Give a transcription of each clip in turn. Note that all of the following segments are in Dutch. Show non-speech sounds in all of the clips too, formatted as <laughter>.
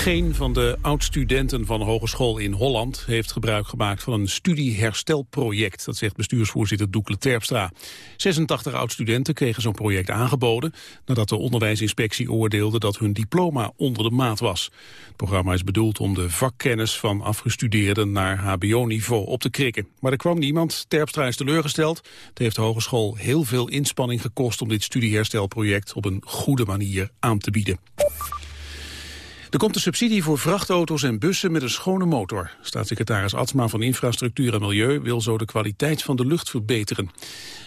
Geen van de oud-studenten van hogeschool in Holland heeft gebruik gemaakt van een studieherstelproject. Dat zegt bestuursvoorzitter Doekle Terpstra. 86 oud-studenten kregen zo'n project aangeboden nadat de onderwijsinspectie oordeelde dat hun diploma onder de maat was. Het programma is bedoeld om de vakkennis van afgestudeerden naar hbo-niveau op te krikken. Maar er kwam niemand. Terpstra is teleurgesteld. Het heeft de hogeschool heel veel inspanning gekost om dit studieherstelproject op een goede manier aan te bieden. Er komt een subsidie voor vrachtauto's en bussen met een schone motor. Staatssecretaris Atsma van Infrastructuur en Milieu wil zo de kwaliteit van de lucht verbeteren.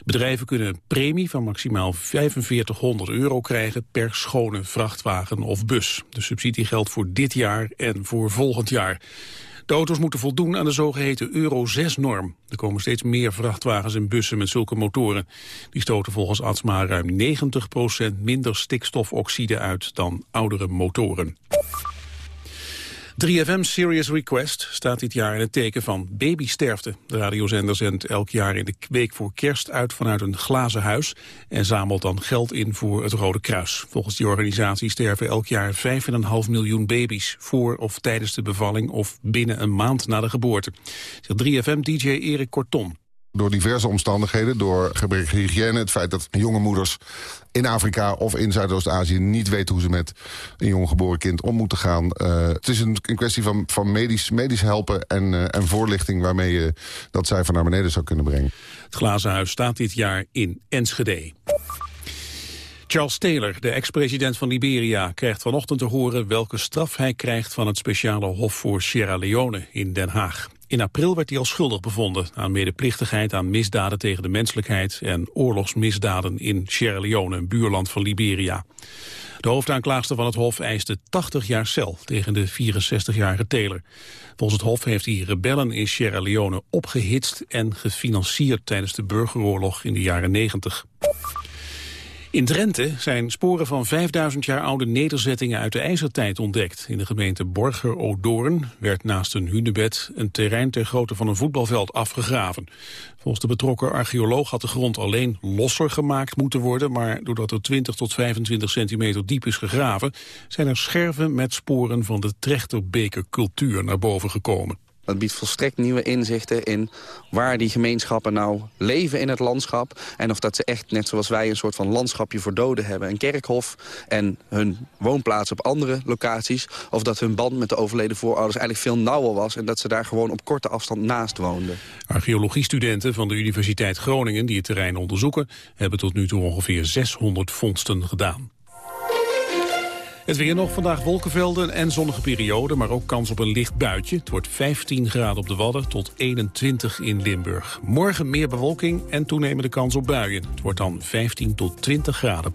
Bedrijven kunnen een premie van maximaal 4500 euro krijgen per schone vrachtwagen of bus. De subsidie geldt voor dit jaar en voor volgend jaar. De auto's moeten voldoen aan de zogeheten Euro 6-norm. Er komen steeds meer vrachtwagens en bussen met zulke motoren. Die stoten volgens Atsma ruim 90% minder stikstofoxide uit dan oudere motoren. 3FM Serious Request staat dit jaar in het teken van babysterfte. De radiozender zendt elk jaar in de week voor kerst uit vanuit een glazen huis... en zamelt dan geld in voor het Rode Kruis. Volgens die organisatie sterven elk jaar 5,5 miljoen baby's... voor of tijdens de bevalling of binnen een maand na de geboorte. Zegt 3FM-dj Erik Korton. Door diverse omstandigheden, door gebrekkige hygiëne... het feit dat jonge moeders in Afrika of in Zuidoost-Azië... niet weten hoe ze met een jong geboren kind om moeten gaan. Uh, het is een, een, kwestie van, van medisch, medisch helpen en, uh, en voorlichting... waarmee je dat cijfer naar beneden zou kunnen brengen. Het Glazen Huis staat dit jaar in Enschede. Charles Taylor, de ex-president van Liberia, krijgt vanochtend te horen welke straf hij krijgt van het speciale hof voor Sierra Leone in Den Haag. In april werd hij al schuldig bevonden aan medeplichtigheid aan misdaden tegen de menselijkheid en oorlogsmisdaden in Sierra Leone, een buurland van Liberia. De hoofdaanklaagster van het Hof eiste 80 jaar cel tegen de 64-jarige Taylor. Volgens het Hof heeft hij rebellen in Sierra Leone opgehitst en gefinancierd tijdens de burgeroorlog in de jaren 90. In Drenthe zijn sporen van 5000 jaar oude nederzettingen uit de ijzertijd ontdekt. In de gemeente Borger-Odoorn werd naast een hunebed een terrein ter grootte van een voetbalveld afgegraven. Volgens de betrokken archeoloog had de grond alleen losser gemaakt moeten worden, maar doordat er 20 tot 25 centimeter diep is gegraven, zijn er scherven met sporen van de trechterbekercultuur naar boven gekomen. Dat biedt volstrekt nieuwe inzichten in waar die gemeenschappen nou leven in het landschap. En of dat ze echt, net zoals wij, een soort van landschapje voor doden hebben. Een kerkhof en hun woonplaats op andere locaties. Of dat hun band met de overleden voorouders eigenlijk veel nauwer was. En dat ze daar gewoon op korte afstand naast woonden. Archeologiestudenten van de Universiteit Groningen die het terrein onderzoeken... hebben tot nu toe ongeveer 600 vondsten gedaan. Het weer nog, vandaag wolkenvelden en zonnige periode, maar ook kans op een licht buitje. Het wordt 15 graden op de Wadden tot 21 in Limburg. Morgen meer bewolking en toenemende kans op buien. Het wordt dan 15 tot 20 graden.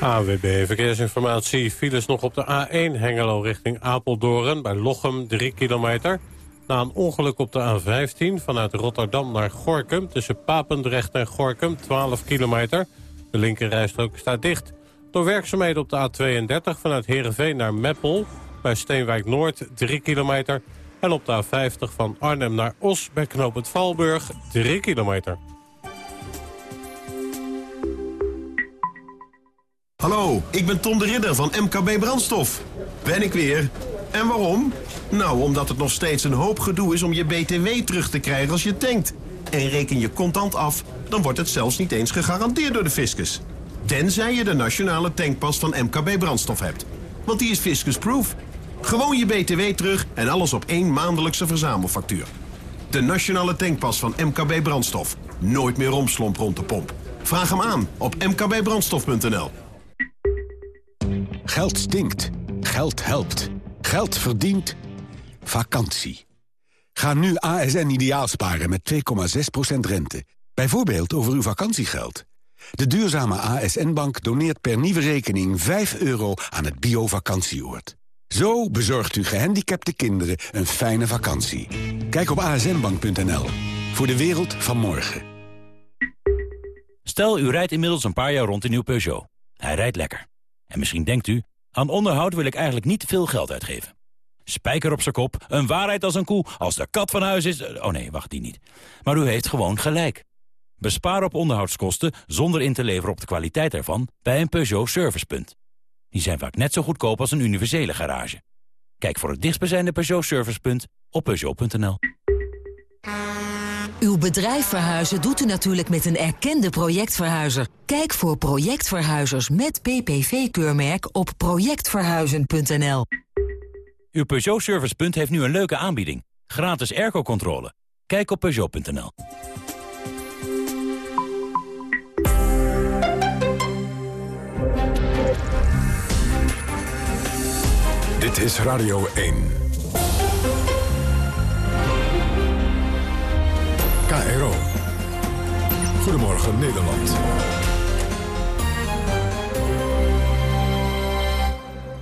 AWB Verkeersinformatie. Files nog op de A1 Hengelo richting Apeldoorn. Bij Lochem 3 kilometer. Na een ongeluk op de A15 vanuit Rotterdam naar Gorkum... tussen Papendrecht en Gorkum 12 kilometer. De linkerrijstrook staat dicht. Door werkzaamheden op de A32 vanuit Heerenveen naar Meppel... bij Steenwijk Noord 3 kilometer. En op de A50 van Arnhem naar Os bij knooppunt Valburg 3 kilometer. Hallo, ik ben Tom de Ridder van MKB Brandstof. Ben ik weer. En waarom? Nou, omdat het nog steeds een hoop gedoe is om je BTW terug te krijgen als je tankt. En reken je contant af, dan wordt het zelfs niet eens gegarandeerd door de fiscus. Tenzij je de nationale tankpas van MKB Brandstof hebt. Want die is fiscusproof. Gewoon je BTW terug en alles op één maandelijkse verzamelfactuur. De nationale tankpas van MKB Brandstof. Nooit meer romslomp rond de pomp. Vraag hem aan op mkbbrandstof.nl. Geld stinkt. Geld helpt. Geld verdient. Vakantie. Ga nu ASN ideaal sparen met 2,6% rente. Bijvoorbeeld over uw vakantiegeld. De duurzame ASN-Bank doneert per nieuwe rekening 5 euro aan het bio-vakantieoord. Zo bezorgt u gehandicapte kinderen een fijne vakantie. Kijk op asnbank.nl. Voor de wereld van morgen. Stel, u rijdt inmiddels een paar jaar rond in uw Peugeot. Hij rijdt lekker. En misschien denkt u, aan onderhoud wil ik eigenlijk niet veel geld uitgeven. Spijker op zijn kop, een waarheid als een koe, als de kat van huis is... Oh nee, wacht, die niet. Maar u heeft gewoon gelijk. Bespaar op onderhoudskosten zonder in te leveren op de kwaliteit ervan bij een Peugeot Servicepunt. Die zijn vaak net zo goedkoop als een universele garage. Kijk voor het dichtstbijzijnde Peugeot Servicepunt op Peugeot.nl. Uw bedrijf verhuizen doet u natuurlijk met een erkende projectverhuizer. Kijk voor projectverhuizers met PPV-keurmerk op projectverhuizen.nl. Uw Peugeot Servicepunt heeft nu een leuke aanbieding. Gratis airco-controle. Kijk op Peugeot.nl. Dit is Radio 1. KRO. Goedemorgen Nederland.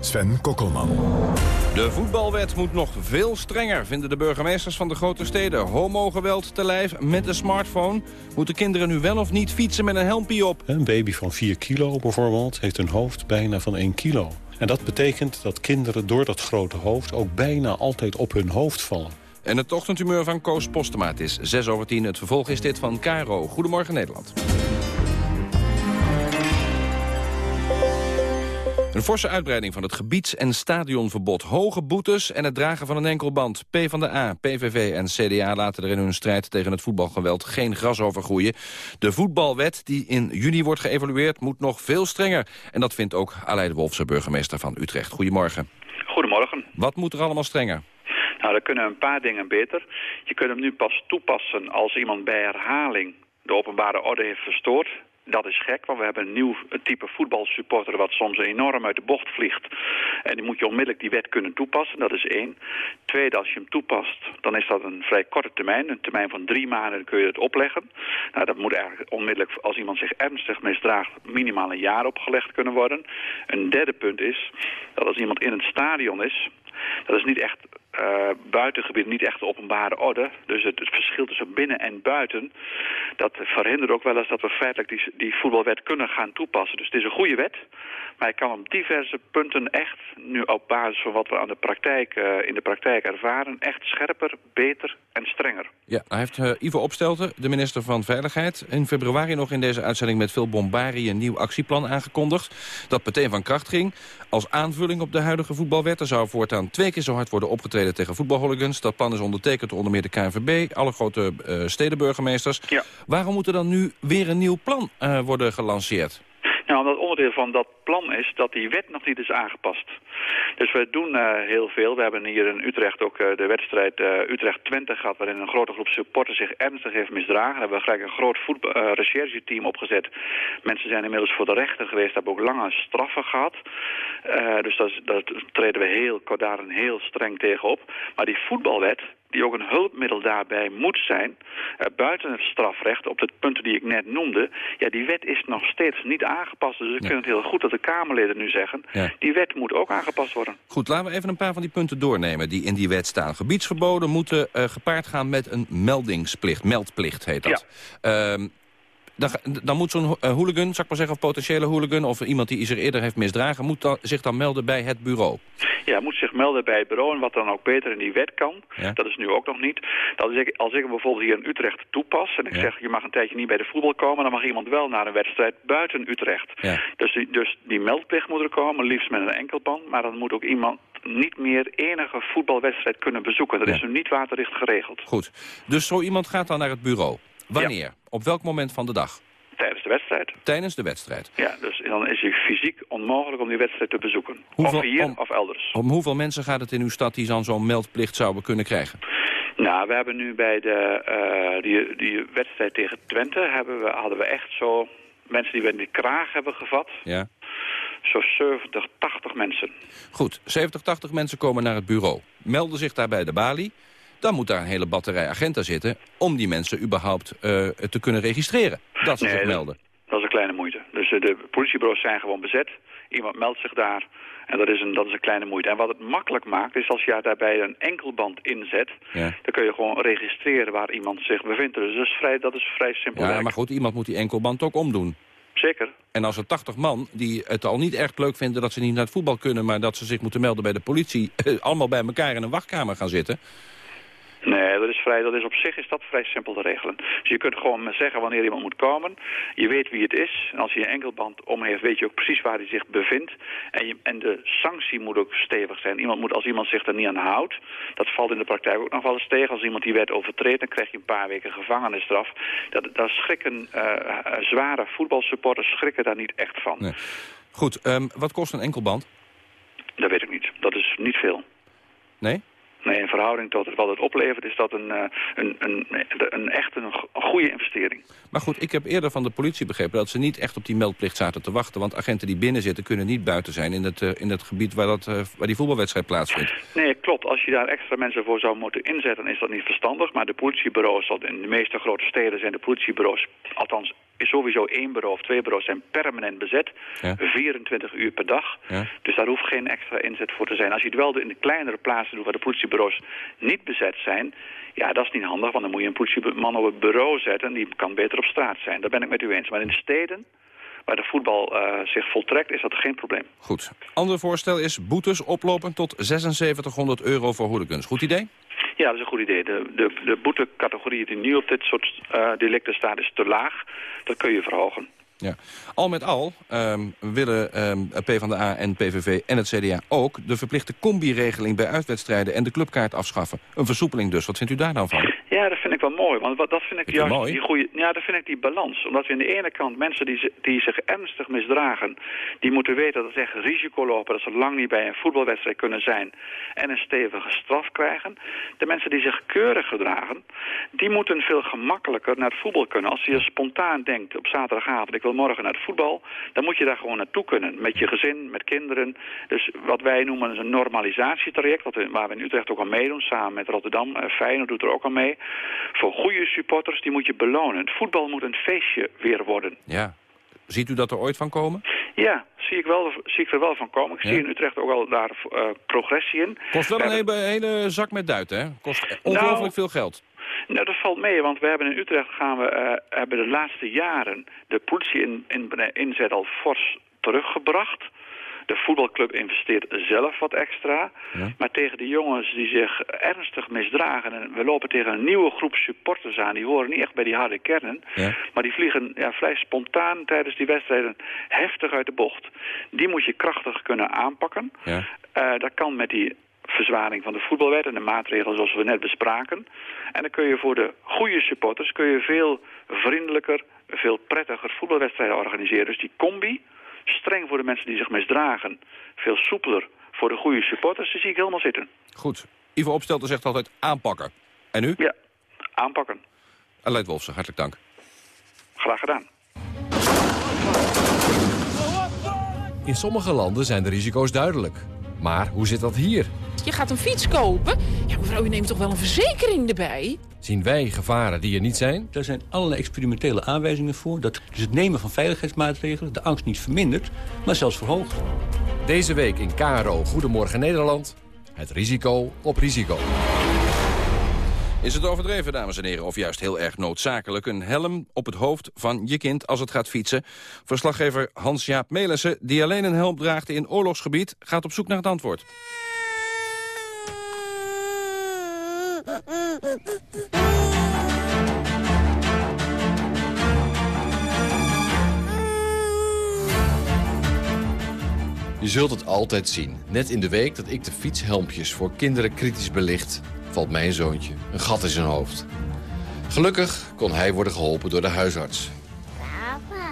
Sven Kokkelman. De voetbalwet moet nog veel strenger, vinden de burgemeesters van de grote steden. Homogeweld te lijf met de smartphone. Moeten kinderen nu wel of niet fietsen met een helmpje op? Een baby van 4 kilo bijvoorbeeld heeft een hoofd bijna van 1 kilo. En dat betekent dat kinderen door dat grote hoofd ook bijna altijd op hun hoofd vallen. En het ochtendhumeur van Koos Postema. Het is 6 over 10. Het vervolg is dit van Caro. Goedemorgen Nederland. Een forse uitbreiding van het gebieds- en stadionverbod. Hoge boetes en het dragen van een enkelband. PvdA, PVV en CDA laten er in hun strijd tegen het voetbalgeweld geen gras over groeien. De voetbalwet die in juni wordt geëvalueerd moet nog veel strenger. En dat vindt ook Aleide Wolfse burgemeester van Utrecht. Goedemorgen. Goedemorgen. Wat moet er allemaal strenger? Nou, er kunnen een paar dingen beter. Je kunt hem nu pas toepassen als iemand bij herhaling de openbare orde heeft verstoord. Dat is gek, want we hebben een nieuw type voetbalsupporter... wat soms enorm uit de bocht vliegt. En die moet je onmiddellijk die wet kunnen toepassen, dat is één. Tweede, als je hem toepast, dan is dat een vrij korte termijn. Een termijn van drie maanden kun je het opleggen. Nou, dat moet eigenlijk onmiddellijk, als iemand zich ernstig misdraagt... minimaal een jaar opgelegd kunnen worden. Een derde punt is dat als iemand in het stadion is... dat is niet echt uh, buitengebied niet echt de openbare orde. Dus het, verschil tussen binnen en buiten... dat verhindert ook wel eens dat we feitelijk die, die voetbalwet kunnen gaan toepassen. Dus het is een goede wet. Maar hij kan op diverse punten echt, nu op basis van wat we aan de praktijk, uh, in de praktijk ervaren... echt scherper, beter en strenger. Ja, hij heeft uh, Ivo Opstelten, de minister van Veiligheid... in februari nog in deze uitzending met veel bombarie... een nieuw actieplan aangekondigd dat meteen van kracht ging. Als aanvulling op de huidige voetbalwet... er zou voortaan twee keer zo hard worden opgetreden tegen voetbalhooligans. Dat plan is ondertekend onder meer de KNVB, alle grote uh, stedenburgemeesters. Ja. Waarom moet er dan nu weer een nieuw plan uh, worden gelanceerd? Nou, omdat onderdeel van dat plan is dat die wet nog niet is aangepast. Dus we doen uh, heel veel. We hebben hier in Utrecht ook uh, de wedstrijd uh, Utrecht-Twente gehad... waarin een grote groep supporters zich ernstig heeft misdragen. Daar hebben we gelijk een groot rechercheteam opgezet. Mensen zijn inmiddels voor de rechter geweest, hebben ook lange straffen gehad. dus dat treden we heel, daar heel streng tegenop. Maar die voetbalwet, die ook een hulpmiddel daarbij moet zijn... Uh, buiten het strafrecht, op de punten die ik net noemde... ja, die wet is nog steeds niet aangepast. Dus ik ja. vind het heel goed dat de Kamerleden nu zeggen... Ja. die wet moet ook aangepast worden. Goed, laten we even een paar van die punten doornemen die in die wet staan. Gebiedsverboden moeten uh, gepaard gaan met een meldingsplicht. Meldplicht heet dat. Ja. Uh, dan, dan, moet zo'n uh, hooligan, zou ik maar zeggen, of potentiële hooligan... of iemand die zich eerder heeft misdragen... moet dan, zich dan melden bij het bureau. Ja, moet zich melden bij het bureau. En wat dan ook beter in die wet kan, ja. dat is nu ook nog niet. Dat is als ik hem bijvoorbeeld hier in Utrecht toepas... en ik ja. zeg, je mag een tijdje niet bij de voetbal komen... dan mag iemand wel naar een wedstrijd buiten Utrecht. Ja. Dus, die, dus die meldplicht moet er komen, liefst met een enkelband. Maar dan moet ook iemand niet meer enige voetbalwedstrijd kunnen bezoeken. Dat is nu niet waterdicht geregeld. Goed. Dus zo iemand gaat dan naar het bureau. Wanneer? Op welk moment van de dag? Tijdens de wedstrijd. Tijdens de wedstrijd? Ja, dus dan is het fysiek onmogelijk om die wedstrijd te bezoeken. Hoeveel, of hier om, of elders. Om hoeveel mensen gaat het in uw stad die dan zo'n meldplicht zouden kunnen krijgen? Nou, we hebben nu bij de, uh, die, die wedstrijd tegen Twente... Hebben we, hadden we echt zo mensen die we in de kraag hebben gevat. Ja. Zo 70, 80 mensen. Goed, 70, 80 mensen komen naar het bureau. Melden zich daar bij de balie dan moet daar een hele batterij agenten zitten... om die mensen überhaupt uh, te kunnen registreren. Dat ze nee, zich melden. Dat is een kleine moeite. Dus uh, de politiebureaus zijn gewoon bezet. Iemand meldt zich daar. En dat is, een, dat is een kleine moeite. En wat het makkelijk maakt, is als je daarbij een enkelband inzet... Ja. dan kun je gewoon registreren waar iemand zich bevindt. Dus dat is vrij, dat is vrij simpel Ja, werk. maar goed, iemand moet die enkelband ook omdoen. Zeker. En als er 80 man die het al niet erg leuk vinden dat ze niet naar het voetbal kunnen... maar dat ze zich moeten melden bij de politie... <laughs> allemaal bij elkaar in een wachtkamer gaan zitten... Nee, dat is, vrij, dat is op zich is dat vrij simpel te regelen. Dus je kunt gewoon zeggen wanneer iemand moet komen. Je weet wie het is. En als hij een enkelband om heeft, weet je ook precies waar hij zich bevindt. En, je, en de sanctie moet ook stevig zijn. Iemand moet, als iemand zich er niet aan houdt, dat valt in de praktijk ook nog wel eens tegen. Als iemand die wet overtreedt, dan krijg je een paar weken gevangenisstraf. Dat, daar schrikken uh, zware voetbalsupporters schrikken daar niet echt van. Nee. Goed, um, wat kost een enkelband? Dat weet ik niet. Dat is niet veel. Nee? Nee, in verhouding tot wat het oplevert is dat een, een, een, een echt een, goede investering. Maar goed, ik heb eerder van de politie begrepen dat ze niet echt op die meldplicht zaten te wachten. Want agenten die binnen zitten kunnen niet buiten zijn in het, in het gebied waar, dat, waar die voetbalwedstrijd plaatsvindt. Nee, klopt. Als je daar extra mensen voor zou moeten inzetten is dat niet verstandig. Maar de politiebureaus, in de meeste grote steden zijn de politiebureaus, althans is sowieso één bureau of twee bureaus zijn permanent bezet. 24 uur per dag. Ja. Dus daar hoeft geen extra inzet voor te zijn. Als je het wel in de kleinere plaatsen doet waar de politiebureaus niet bezet zijn... ja, dat is niet handig, want dan moet je een politieman op het bureau zetten... en die kan beter op straat zijn. Daar ben ik met u eens. Maar in de steden waar de voetbal uh, zich voltrekt, is dat geen probleem. Goed. Ander voorstel is boetes oplopen tot 7600 euro voor hooligans. Goed idee? Ja, dat is een goed idee. De, de, de boetecategorie die nu op dit soort uh, delicten staat is te laag. Dat kun je verhogen. Ja. Al met al um, willen um, PvdA en PVV en het CDA ook... de verplichte combi-regeling bij uitwedstrijden en de clubkaart afschaffen. Een versoepeling dus. Wat vindt u daar nou van? Ja, dat vind ik wel mooi. Want dat vind ik juist die goede. Ja, dat vind ik die balans. Omdat we aan de ene kant mensen die, die zich ernstig misdragen, die moeten weten dat ze echt risico lopen, dat ze lang niet bij een voetbalwedstrijd kunnen zijn en een stevige straf krijgen. De mensen die zich keurig gedragen, die moeten veel gemakkelijker naar het voetbal kunnen. Als je spontaan denkt op zaterdagavond, ik wil morgen naar het voetbal, dan moet je daar gewoon naartoe kunnen. Met je gezin, met kinderen. Dus wat wij noemen een normalisatietraject, wat we, waar we in Utrecht ook aan meedoen, samen met Rotterdam. Uh, Feyenoord doet er ook aan mee. Voor goede supporters, die moet je belonen. Het voetbal moet een feestje weer worden. Ja. Ziet u dat er ooit van komen? Ja, zie ik, wel, zie ik er wel van komen. Ik zie in Utrecht ook al daar uh, progressie in. Kost wel een hele, hele, zak met duiten, hè? Kost ongelooflijk nou, veel geld. Nou, dat valt mee, want we hebben in Utrecht gaan we, uh, hebben de laatste jaren de politie in, in, inzet al fors teruggebracht. De voetbalclub investeert zelf wat extra. Maar tegen de jongens die zich ernstig misdragen... en we lopen tegen een nieuwe groep supporters aan... die horen niet echt bij die harde kernen... Ja. maar die vliegen ja, vrij spontaan tijdens die wedstrijden heftig uit de bocht. Die moet je krachtig kunnen aanpakken. Ja. Uh, dat kan met die verzwaring van de voetbalwet en de maatregelen zoals we net bespraken. En dan kun je voor de goede supporters kun je veel vriendelijker, veel prettiger voetbalwedstrijden organiseren. Dus die combi, streng voor de mensen die zich misdragen. Veel soepeler voor de goede supporters. Die zie ik helemaal zitten. Goed. Ivo Opstelten zegt altijd aanpakken. En u? Ja, aanpakken. Aleid Wolfsen, hartelijk dank. Graag gedaan. In sommige landen zijn de risico's duidelijk. Maar hoe zit dat hier? Je gaat een fiets kopen. Ja, mevrouw, u neemt toch wel een verzekering erbij? Zien wij gevaren die er niet zijn? Er zijn allerlei experimentele aanwijzingen voor... dat dus het nemen van veiligheidsmaatregelen de angst niet vermindert... maar zelfs verhoogt. Deze week in KRO Goedemorgen Nederland... het risico op risico. Is het overdreven, dames en heren, of juist heel erg noodzakelijk... een helm op het hoofd van je kind als het gaat fietsen? Verslaggever Hans-Jaap Melissen, die alleen een helm draagt in oorlogsgebied... gaat op zoek naar het antwoord. <laughs> Je zult het altijd zien. Net in de week dat ik de fietshelmpjes voor kinderen kritisch belicht... valt mijn zoontje een gat in zijn hoofd. Gelukkig kon hij worden geholpen door de huisarts. Papa.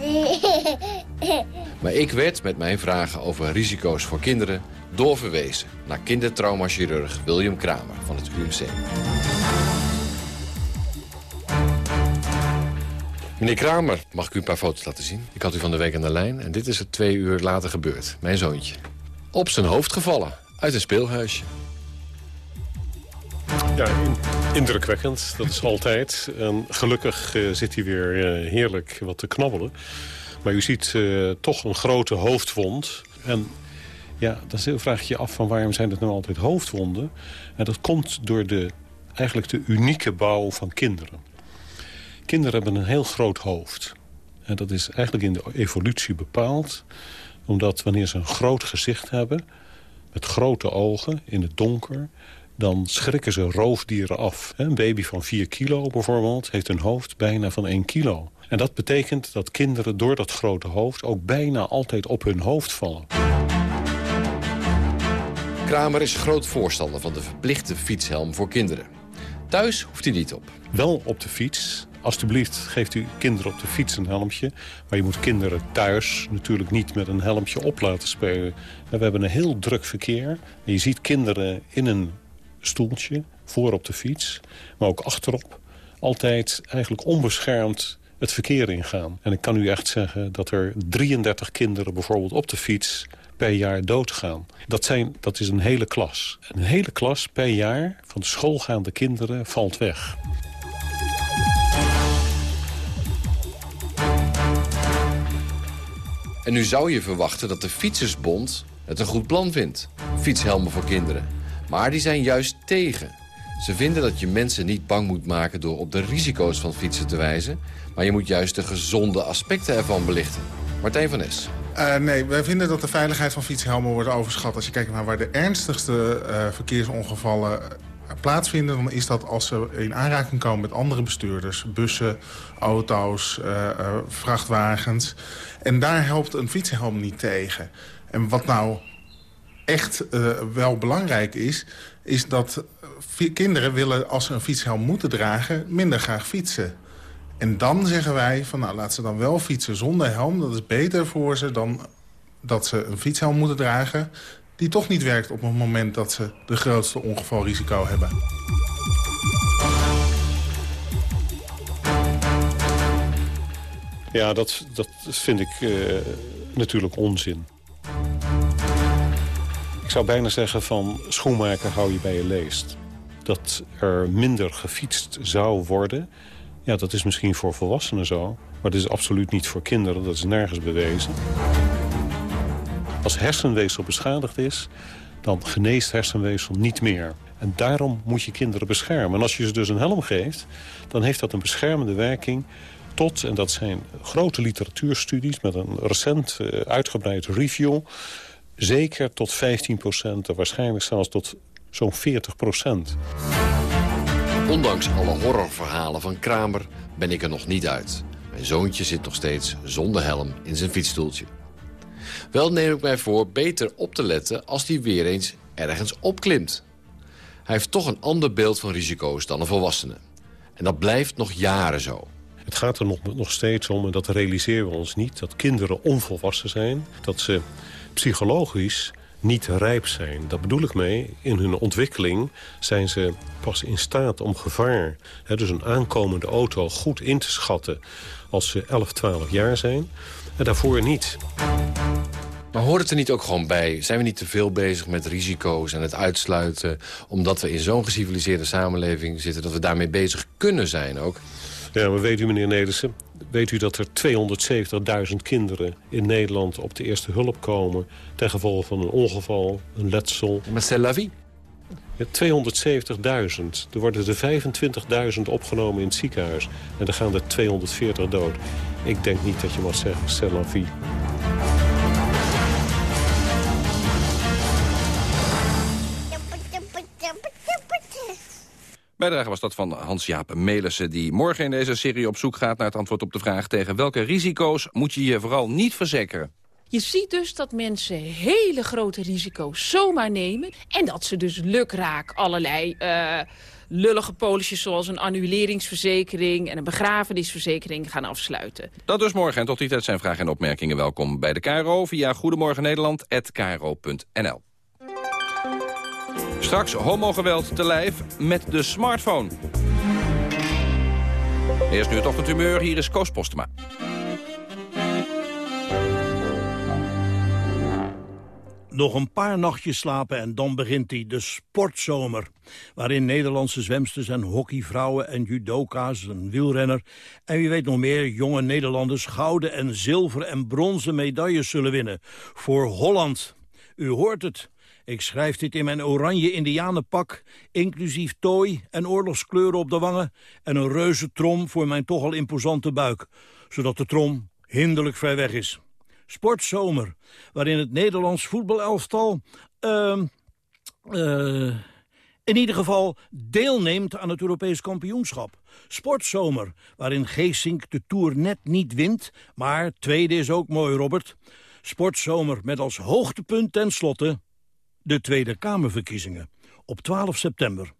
<laughs> Maar ik werd met mijn vragen over risico's voor kinderen doorverwezen naar kindertraumachirurg William Kramer van het UMC. Meneer Kramer, mag ik u een paar foto's laten zien? Ik had u van de week aan de lijn en dit is het twee uur later gebeurd. Mijn zoontje. Op zijn hoofd gevallen, uit een speelhuisje. Ja, indrukwekkend. Dat is altijd. En gelukkig uh, zit hij weer uh, heerlijk wat te knabbelen. Maar u ziet uh, toch een grote hoofdwond. En ja, dan vraag je je af van waarom zijn het nou altijd hoofdwonden. En dat komt door de, eigenlijk de unieke bouw van kinderen. Kinderen hebben een heel groot hoofd. En dat is eigenlijk in de evolutie bepaald. Omdat wanneer ze een groot gezicht hebben... met grote ogen in het donker... dan schrikken ze roofdieren af. Een baby van 4 kilo bijvoorbeeld heeft een hoofd bijna van 1 kilo. En dat betekent dat kinderen door dat grote hoofd... ook bijna altijd op hun hoofd vallen. Kramer is groot voorstander van de verplichte fietshelm voor kinderen. Thuis hoeft hij niet op. Wel op de fiets. Alsjeblieft geeft u kinderen op de fiets een helmpje. Maar je moet kinderen thuis natuurlijk niet met een helmpje op laten spelen. We hebben een heel druk verkeer. En je ziet kinderen in een stoeltje, voor op de fiets, maar ook achterop. Altijd eigenlijk onbeschermd het verkeer ingaan. En ik kan u echt zeggen dat er 33 kinderen bijvoorbeeld op de fiets per jaar doodgaan. Dat, zijn, dat is een hele klas. Een hele klas per jaar van de schoolgaande kinderen valt weg. En nu zou je verwachten dat de Fietsersbond het een goed plan vindt. Fietshelmen voor kinderen. Maar die zijn juist tegen. Ze vinden dat je mensen niet bang moet maken door op de risico's van fietsen te wijzen. Maar je moet juist de gezonde aspecten ervan belichten. Martijn van Es. Uh, nee, wij vinden dat de veiligheid van fietshelmen wordt overschat. Als je kijkt naar waar de ernstigste uh, verkeersongevallen uh, plaatsvinden... dan is dat als ze in aanraking komen met andere bestuurders. Bussen, auto's, vrachtwagens. En daar helpt een fietshelm niet tegen. En wat nou echt wel belangrijk is... is dat kinderen willen, als ze een fietshelm moeten dragen... minder graag fietsen. En dan zeggen wij van nou laat ze dan wel fietsen zonder helm. Dat is beter voor ze dan dat ze een fietshelm moeten dragen... die toch niet werkt op het moment dat ze de grootste ongevalrisico hebben. Ja, dat, dat vind ik uh, natuurlijk onzin. Ik zou bijna zeggen van schoenmaker hou je bij je leest. Dat er minder gefietst zou worden ja, dat is misschien voor volwassenen zo. Maar dat is absoluut niet voor kinderen. Dat is nergens bewezen. Als hersenweefsel beschadigd is, dan geneest hersenweefsel niet meer. En daarom moet je kinderen beschermen. En als je ze dus een helm geeft, dan heeft dat een beschermende werking tot, en dat zijn grote literatuurstudies met een recent uh, uitgebreid review... zeker tot 15 procent, waarschijnlijk zelfs tot zo'n 40 procent. Ondanks alle horrorverhalen van Kramer ben ik er nog niet uit. Mijn zoontje zit nog steeds zonder helm in zijn fietsstoeltje. Wel neem ik mij voor beter op te letten als hij weer eens ergens opklimt. Hij heeft toch een ander beeld van risico's dan een volwassene. En dat blijft nog jaren zo. Het gaat er nog, nog steeds om, en dat realiseren we ons niet... dat kinderen onvolwassen zijn, dat ze psychologisch niet rijp zijn. Dat bedoel ik mee, in hun ontwikkeling zijn ze pas in staat om gevaar... Hè, dus een aankomende auto goed in te schatten als ze 11, 12 jaar zijn. En daarvoor niet. Maar hoort het er niet ook gewoon bij? Zijn we niet te veel bezig met risico's en het uitsluiten... omdat we in zo'n geciviliseerde samenleving zitten... dat we daarmee bezig kunnen zijn ook? Ja, maar weet u, meneer Nedersen, weet u dat er 270.000 kinderen in Nederland op de eerste hulp komen... ten gevolge van een ongeval, een letsel. Maar c'est la vie. Ja, 270.000. Er worden er 25.000 opgenomen in het ziekenhuis. En er gaan er 240 dood. Ik denk niet dat je mag zeggen, c'est la vie. Bijdrage was dat van Hans-Jaap Melissen... die morgen in deze serie op zoek gaat naar het antwoord op de vraag... tegen welke risico's moet je je vooral niet verzekeren? Je ziet dus dat mensen hele grote risico's zomaar nemen... en dat ze dus lukraak allerlei uh, lullige polisjes... zoals een annuleringsverzekering en een begrafenisverzekering gaan afsluiten. Dat dus morgen. En tot die tijd zijn vragen en opmerkingen welkom bij de KRO... via Goedemorgen Nederland@kro.nl. Straks homogeweld te lijf met de smartphone. Eerst nu het ochtendhumeur, hier is Koos Postema. Nog een paar nachtjes slapen en dan begint hij, de sportzomer. Waarin Nederlandse zwemsters en hockeyvrouwen en judoka's, een wielrenner... en wie weet nog meer jonge Nederlanders gouden en zilver en bronzen medailles zullen winnen. Voor Holland. U hoort het. Ik schrijf dit in mijn oranje indianenpak, inclusief tooi en oorlogskleuren op de wangen... en een reuze trom voor mijn toch al imposante buik, zodat de trom hinderlijk ver weg is. Sportzomer, waarin het Nederlands voetbalelftal... Uh, uh, in ieder geval deelneemt aan het Europees kampioenschap. Sportzomer, waarin Geesink de Tour net niet wint, maar tweede is ook mooi, Robert. Sportzomer met als hoogtepunt tenslotte de Tweede Kamerverkiezingen op 12 september.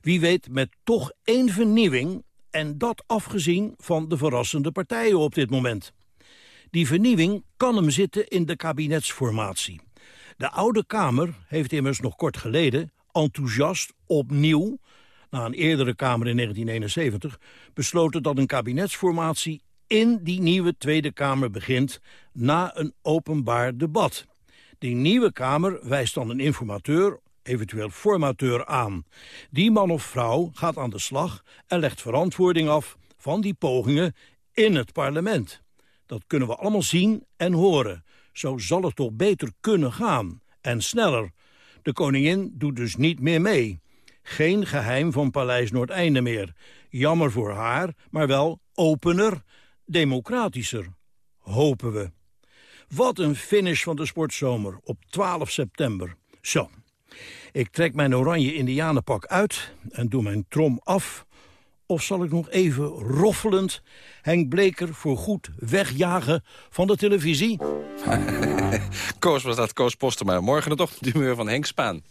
Wie weet met toch één vernieuwing en dat afgezien van de verrassende partijen op dit moment. Die vernieuwing kan hem zitten in de kabinetsformatie. De Oude Kamer heeft immers nog kort geleden enthousiast opnieuw... na een eerdere Kamer in 1971... besloten dat een kabinetsformatie in die nieuwe Tweede Kamer begint... na een openbaar debat. Die nieuwe Kamer wijst dan een informateur eventueel formateur aan. Die man of vrouw gaat aan de slag en legt verantwoording af van die pogingen in het parlement. Dat kunnen we allemaal zien en horen. Zo zal het toch beter kunnen gaan. En sneller. De koningin doet dus niet meer mee. Geen geheim van Paleis Noordeinde meer. Jammer voor haar, maar wel opener, democratischer. Hopen we. Wat een finish van de sportzomer op 12 september. Zo, ik trek mijn oranje indianenpak uit en doe mijn trom af. Of zal ik nog even roffelend Henk Bleker voor goed wegjagen van de televisie? <laughs> Koos was dat, Koos Postema. Morgen de ochtendhumeur van Henk Spaan.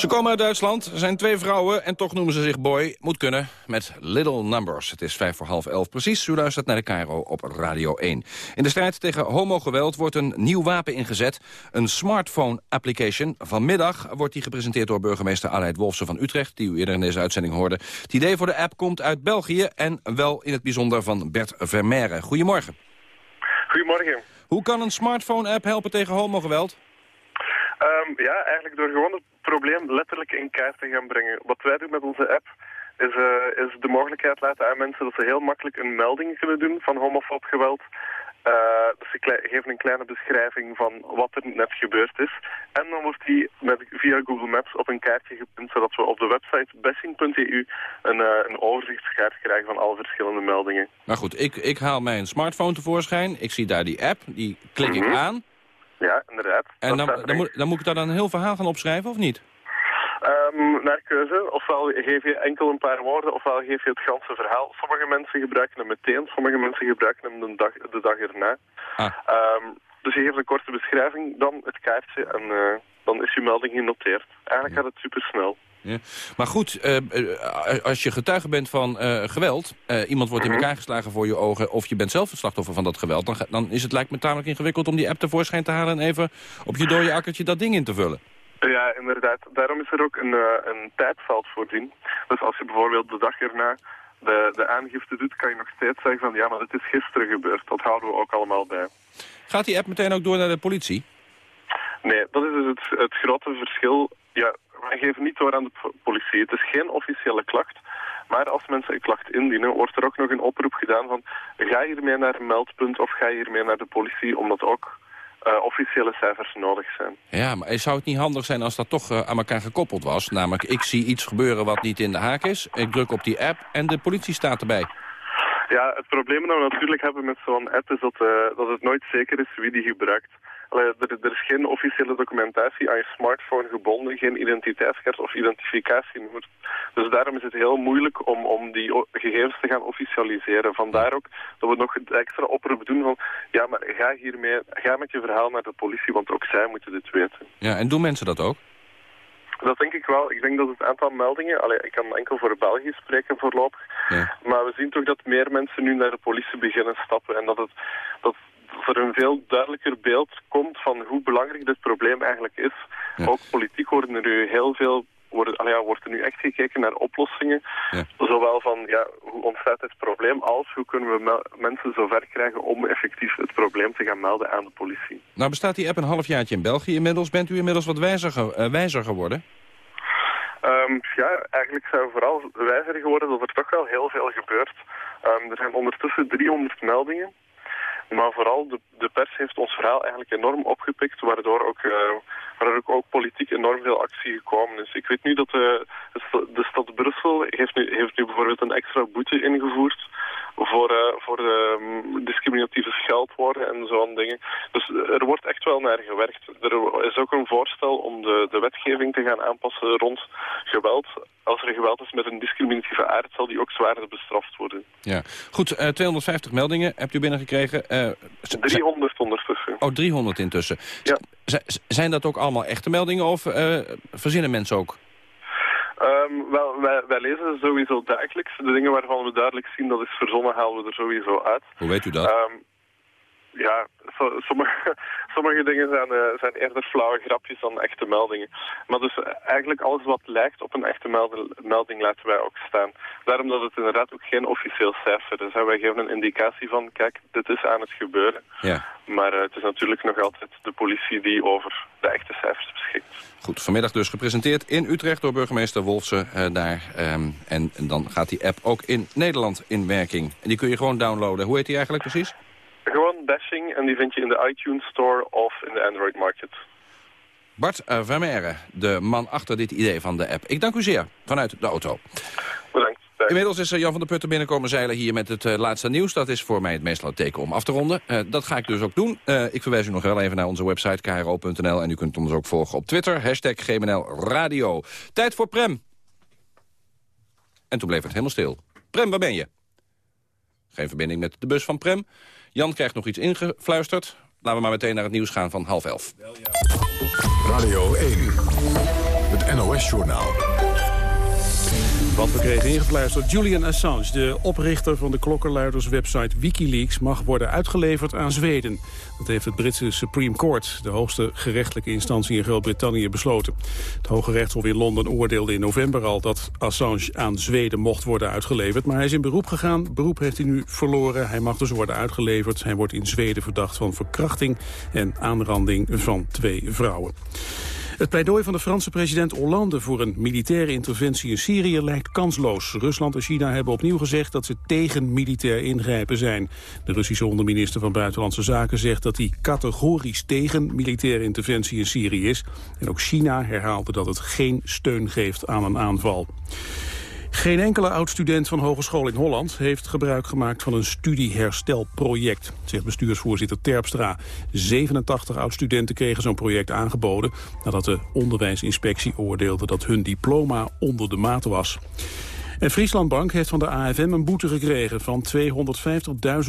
Ze komen uit Duitsland, er zijn twee vrouwen en toch noemen ze zich boy. Moet kunnen, met Little Numbers. Het is vijf voor half elf precies. U luistert naar de Cairo op Radio 1. In de strijd tegen homogeweld wordt een nieuw wapen ingezet. Een smartphone-application. Vanmiddag wordt die gepresenteerd door burgemeester Aleid Wolfsen van Utrecht... die u eerder in deze uitzending hoorde. Het idee voor de app komt uit België en wel in het bijzonder van Bert Vermeire. Goedemorgen. Goedemorgen. Hoe kan een smartphone-app helpen tegen homogeweld? Ehm, ja, eigenlijk door gewoon probleem letterlijk in kaart te gaan brengen. Wat wij doen met onze app is, eh, is de mogelijkheid laten aan mensen dat ze heel makkelijk een melding kunnen doen van homofoob geweld. Eh, dus ze geven een kleine beschrijving van wat er net gebeurd is. En dan wordt die met, via Google Maps op een kaartje geprint, zodat we op de website bessing.eu een, eh, een overzichtskaart krijgen van alle verschillende meldingen. Maar goed, ik, ik haal mijn smartphone tevoorschijn. Ik zie daar die app, die klik ik Mhm. aan. Ja, inderdaad. En dan, dan, moet, dan moet ik daar dan een heel verhaal gaan opschrijven, of niet? Ehm, naar keuze. Ofwel geef je enkel een paar woorden, ofwel geef je het ganse verhaal. Sommige mensen gebruiken hem meteen, sommige mensen gebruiken hem de dag, de dag erna. Ah. Ehm, dus je geeft een korte beschrijving, dan het kaartje en eh, dan is je melding genoteerd. Eigenlijk gaat het super snel. Ja. Maar goed, eh, eh, als je getuige bent van eh, geweld... iemand wordt in Mhm. elkaar geslagen voor je ogen... of je bent zelf het slachtoffer van dat geweld... dan, dan is het lijkt me tamelijk ingewikkeld om die app tevoorschijn te halen... en even op je dode akkertje dat ding in te vullen. Ja, inderdaad. Daarom is er ook een, een tijdveld voorzien. Dus als je bijvoorbeeld de dag erna de, de aangifte doet, kan je nog steeds zeggen van ja, maar het is gisteren gebeurd. Dat houden we ook allemaal bij. Gaat die app meteen ook door naar de politie? Nee, dat is dus het, het grote verschil. Ja, wij geven niet door aan de po- politie. Het is geen officiële klacht. Maar als mensen een klacht indienen, wordt er ook nog een oproep gedaan van ga hiermee naar een meldpunt of ga hiermee naar de politie, omdat ook eh, officiële cijfers nodig zijn. Ja, maar zou het niet handig zijn als dat toch eh, aan elkaar gekoppeld was? Namelijk, ik zie iets gebeuren wat niet in de haak is. Ik druk op die app en de politie staat erbij. Ja, het probleem dat we natuurlijk hebben met zo'n app is dat, eh, dat het nooit zeker is wie die gebruikt. Allee, er, er is geen officiële documentatie aan je smartphone gebonden, geen identiteitskaart of identificatienummer. Dus daarom is het heel moeilijk om, om die gegevens te gaan officialiseren. Vandaar ook dat we nog de extra oproep doen van, ja, maar ga hiermee, ga met je verhaal naar de politie, want ook zij moeten dit weten. Ja, en doen mensen dat ook? Dat denk ik wel. Ik denk dat het aantal meldingen, allee, ik kan enkel voor België spreken voorlopig, Ja. maar we zien toch dat meer mensen nu naar de politie beginnen stappen en dat, het, dat er een veel duidelijker beeld komt van hoe belangrijk dit probleem eigenlijk is. Ook politiek worden er nu heel veel, worden, ja, wordt er nu echt gekeken naar oplossingen. Zowel van ja, hoe ontstaat dit probleem als hoe kunnen we mensen zover krijgen om effectief het probleem te gaan melden aan de politie. Nou bestaat die app een halfjaartje in België inmiddels. Bent u inmiddels wat wijzer, ge- eh, wijzer geworden? Ehm, ja, eigenlijk zou vooral wijzer geworden dat er toch wel heel veel gebeurt. Ehm, er zijn ondertussen 300 meldingen. Maar vooral de, de pers heeft ons verhaal eigenlijk enorm opgepikt, waardoor ook, eh, ook, ook politiek enorm veel actie gekomen is. Ik weet nu dat de, stad Brussel heeft nu, heeft nu bijvoorbeeld een extra boete ingevoerd voor, eh, voor ehm, discriminatieve scheldwoorden en zo'n dingen. Dus er wordt echt wel naar gewerkt. Er is ook een voorstel om de, de wetgeving te gaan aanpassen rond geweld. Als er geweld is met een discriminatieve aard, zal die ook zwaarder bestraft worden. Ja. Goed, eh, 250 meldingen hebt u binnengekregen. Eh, z- 300 ondertussen. Oh, 300 intussen. Z- zijn dat ook allemaal echte meldingen of eh, verzinnen mensen ook? Ehm, wel, wij, wij lezen ze sowieso dagelijks. De dingen waarvan we duidelijk zien dat is verzonnen, halen we er sowieso uit. Hoe weet u dat? Ehm, ja, sommige, <laughs> sommige dingen zijn, eh, zijn eerder flauwe grapjes dan echte meldingen. Maar dus eh, eigenlijk alles wat lijkt op een echte melde- melding laten wij ook staan. Daarom dat het inderdaad ook geen officieel cijfer is. hè. Wij geven een indicatie van, kijk, dit is aan het gebeuren. Ja. Maar eh, het is natuurlijk nog altijd de politie die over de echte cijfers beschikt. Goed, vanmiddag dus gepresenteerd in Utrecht door burgemeester Wolfsen daar. Ehm, en, en dan gaat die app ook in Nederland in werking. En die kun je gewoon downloaden. Hoe heet die eigenlijk precies? Gewoon bashing en die vind je in de iTunes Store of in de Android Market. Bart uh, Vermeire, de man achter dit idee van de app. Ik dank u zeer vanuit de auto. Bedankt. Inmiddels is eh, Jan van der Putten binnenkomen zeilen hier met het eh, laatste nieuws. Dat is voor mij het meest teken om af te ronden. Eh, dat ga ik dus ook doen. Eh, ik verwijs u nog wel even naar onze website kro.nl. En u kunt ons ook volgen op Twitter. Hashtag GMNL Radio. Tijd voor Prem. En toen bleef het helemaal stil. Prem, waar ben je? Geen verbinding met de bus van Prem. Jan krijgt nog iets ingefluisterd. Laten we maar meteen naar het nieuws gaan van half elf. Radio 1. het NOS-journaal. Wat we kregen ingefluisterd. Julian Assange, de oprichter van de klokkenluiderswebsite Wikileaks... mag worden uitgeleverd aan Zweden. Dat heeft het Britse Supreme Court, de hoogste gerechtelijke instantie in Groot-Brittannië, besloten. Het Hoge Rechtshof in Londen oordeelde in november al dat Assange aan Zweden mocht worden uitgeleverd. Maar hij is in beroep gegaan. Beroep heeft hij nu verloren. Hij mag dus worden uitgeleverd. Hij wordt in Zweden verdacht van verkrachting en aanranding van twee vrouwen. Het pleidooi van de Franse president Hollande voor een militaire interventie in Syrië lijkt kansloos. Rusland en China hebben opnieuw gezegd dat ze tegen militair ingrijpen zijn. De Russische onderminister van Buitenlandse Zaken zegt dat hij categorisch tegen militaire interventie in Syrië is. En ook China herhaalde dat het geen steun geeft aan een aanval. Geen enkele oud-student van hogeschool in Holland heeft gebruik gemaakt van een studieherstelproject, zegt bestuursvoorzitter Terpstra. 87 oud-studenten kregen zo'n project aangeboden nadat de onderwijsinspectie oordeelde dat hun diploma onder de maat was. En Frieslandbank heeft van de AFM een boete gekregen van 250.000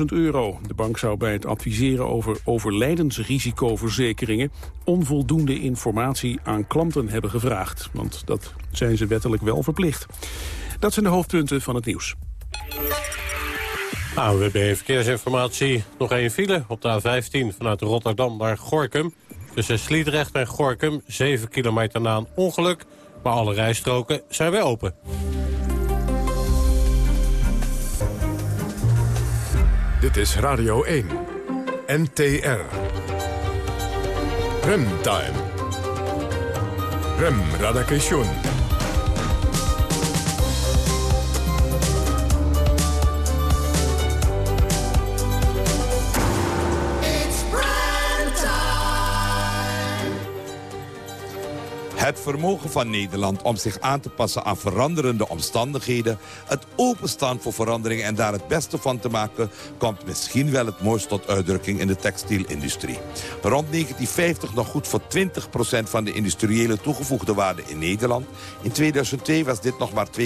euro. De bank zou bij het adviseren over overlijdensrisicoverzekeringen onvoldoende informatie aan klanten hebben gevraagd. Want dat zijn ze wettelijk wel verplicht. Dat zijn de hoofdpunten van het nieuws. ANWB Verkeersinformatie. Nog één file op de A15 vanuit Rotterdam naar Gorkum. Tussen Sliedrecht en Gorkum, 7 kilometer na een ongeluk. Maar alle rijstroken zijn weer open. Dit is Radio 1. NTR. Remtime. Rem Radakation. Het vermogen van Nederland om zich aan te passen aan veranderende omstandigheden... het openstaan voor veranderingen en daar het beste van te maken... komt misschien wel het mooist tot uitdrukking in de textielindustrie. Rond 1950 nog goed voor 20% van de industriële toegevoegde waarde in Nederland. In 2002 was dit nog maar 2,3%.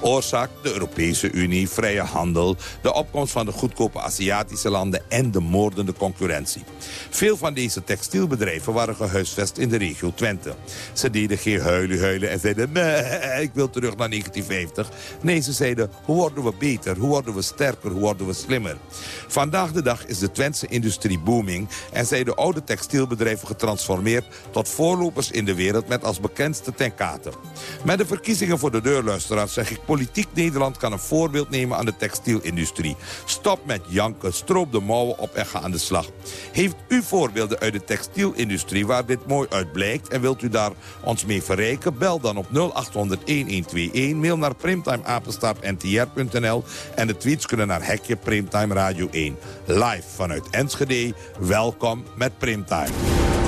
Oorzaak de Europese Unie, vrije handel... de opkomst van de goedkope Aziatische landen en de moordende concurrentie. Veel van deze textielbedrijven waren gehuisvest in de regio Twente. Ze deden geen huilen huilen en zeiden... "Meh, ik wil terug naar 1950. Nee, ze zeiden, hoe worden we beter, hoe worden we sterker, hoe worden we slimmer. Vandaag de dag is de Twentse industrie booming... en zijn de oude textielbedrijven getransformeerd... tot voorlopers in de wereld met als bekendste Tenkate. Met de verkiezingen voor de deurluisteraars zeg ik... politiek Nederland kan een voorbeeld nemen aan de textielindustrie. Stop met janken, stroop de mouwen op en ga aan de slag. Heeft u voorbeelden uit de textielindustrie waar dit mooi uit blijkt... wilt u daar ons mee verrijken? Bel dan op 0800-1121, mail naar primtimeapenstaartntr.nl... en de tweets kunnen naar Hekje Primtime Radio 1. Live vanuit Enschede, welkom met Primtime.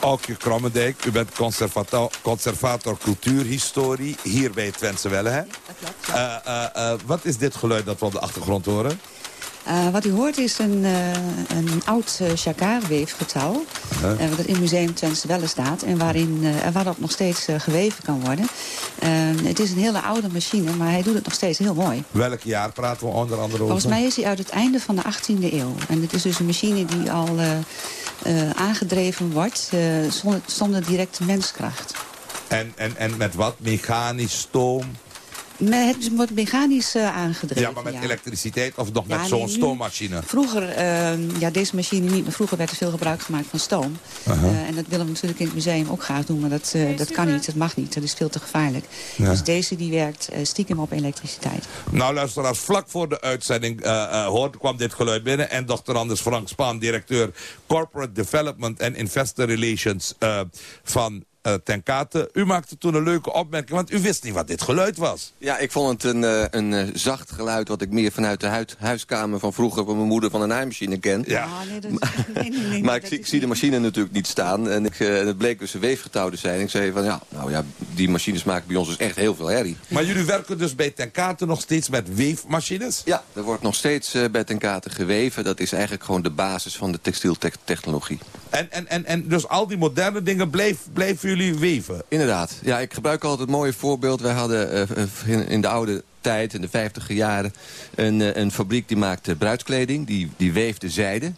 Aukje Krommendijk, u bent conservator, conservator cultuurhistorie hier bij Twentse Welle, hè? Eh, eh, eh, wat is dit geluid dat we op de achtergrond horen? Uh, wat u hoort is een, uh, een oud uh, jacquardweefgetouw... Huh? dat in Museum Twentse Welle staat... en waarin, uh, waarop nog steeds geweven kan worden. het is een hele oude machine, maar hij doet het nog steeds heel mooi. Welk jaar praten we onder andere over? Volgens mij is hij uit het einde van de 18e eeuw. En het is dus een machine die al aangedreven wordt... zonder, zonder directe menskracht. En, en, en met wat? Mechanisch, stoom? Met, het wordt mechanisch uh, aangedreven. Ja, maar met elektriciteit of nog Ja, met zo'n nee, stoommachine? Vroeger, uh, ja, deze machine niet, maar vroeger werd er veel gebruik gemaakt van stoom. Uh, en dat willen we natuurlijk in het museum ook graag doen, maar dat, uh, dat kan niet, dat mag niet, dat is veel te gevaarlijk. Ja. Dus deze die werkt uh, stiekem op elektriciteit. Nou, luisteraars, vlak voor de uitzending uh, uh, hoorde, kwam dit geluid binnen. En dokter Anders Frank Spaan, directeur Corporate Development en Investor Relations uh, van uh, Tenkate. U maakte toen een leuke opmerking, want u wist niet wat dit geluid was. Ja, ik vond het een, eh, een eh, zacht geluid wat ik meer vanuit de huid- huiskamer van vroeger van mijn moeder van een naaimachine ken. Ja. maar ik, zie, ik zie de machine natuurlijk niet staan. En, ik, eh, het bleek dus een weefgetouw te zijn. Ik zei van ja, nou ja, die machines maken bij ons dus echt heel veel herrie. Maar jullie werken dus bij Tenkate nog steeds met weefmachines? Ja, er wordt nog steeds eh, bij Tenkate geweven. Dat is eigenlijk gewoon de basis van de textieltechnologie. En, en, en, en dus al die moderne dingen blijf, blijven jullie weven? Inderdaad. Ja, ik gebruik altijd het mooie voorbeeld. Wij hadden eh, in, de oude tijd, in de vijftiger jaren, een, eh, een fabriek die maakte bruidskleding. Die, die weefde zijde.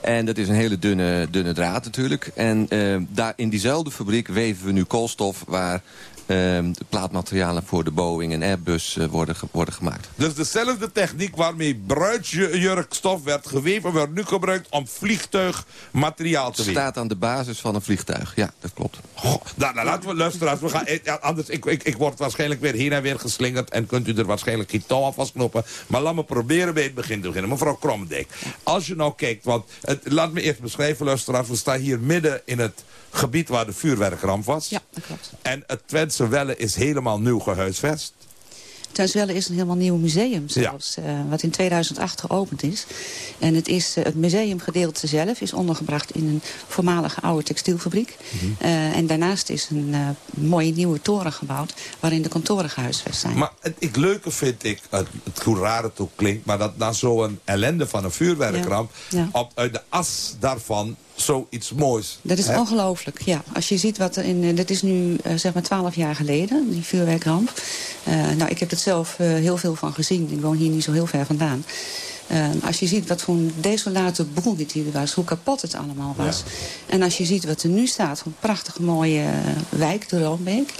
En dat is een hele dunne, dunne draad natuurlijk. En eh, daar in diezelfde fabriek weven we nu koolstof... waar de plaatmaterialen voor de Boeing en Airbus eh, worden, ge- worden gemaakt. Dus dezelfde techniek waarmee bruidsjurkstof werd geweven... wordt nu gebruikt om vliegtuigmateriaal te Het weven. staat aan de basis van een vliegtuig. Ja, dat klopt. Nou, nou, laten we luisteren. We gaan, eh, ja, anders, ik, ik, ik word waarschijnlijk weer heen en weer geslingerd... en kunt u er waarschijnlijk geen touw aan vastknopen. Maar laat me proberen bij het begin te beginnen. Mevrouw Kromdijk, als je nou kijkt... want het, laat me eerst beschrijven, luisteraars. We staan hier midden in het gebied waar de vuurwerkramp was. Ja, dat klopt. En het Twentse Welle is helemaal nieuw gehuisvest. Ten is een helemaal nieuw museum zelfs, eh, wat in 2008 geopend is. En het, is, eh, het museumgedeelte zelf is ondergebracht in een voormalige oude textielfabriek. Eh, en daarnaast is een mooie nieuwe toren gebouwd waarin de kantoren gehuisvest zijn. Maar het ik leuke vind ik, het, het, hoe raar het ook klinkt... maar dat na zo'n ellende van een vuurwerkramp... Ja. Ja. Op, uit de as daarvan zoiets moois. Dat is ongelooflijk, ja. Als je ziet wat er in... eh, Dat is nu eh, zeg maar twaalf jaar geleden, die vuurwerkramp. Eh, nou, ik heb er zelf heel veel van gezien. Ik woon hier niet zo heel ver vandaan. Als je ziet wat voor een desolate boel dit hier was, hoe kapot het allemaal was. En als je ziet wat er nu staat, een prachtige mooie wijk, de Roombeek.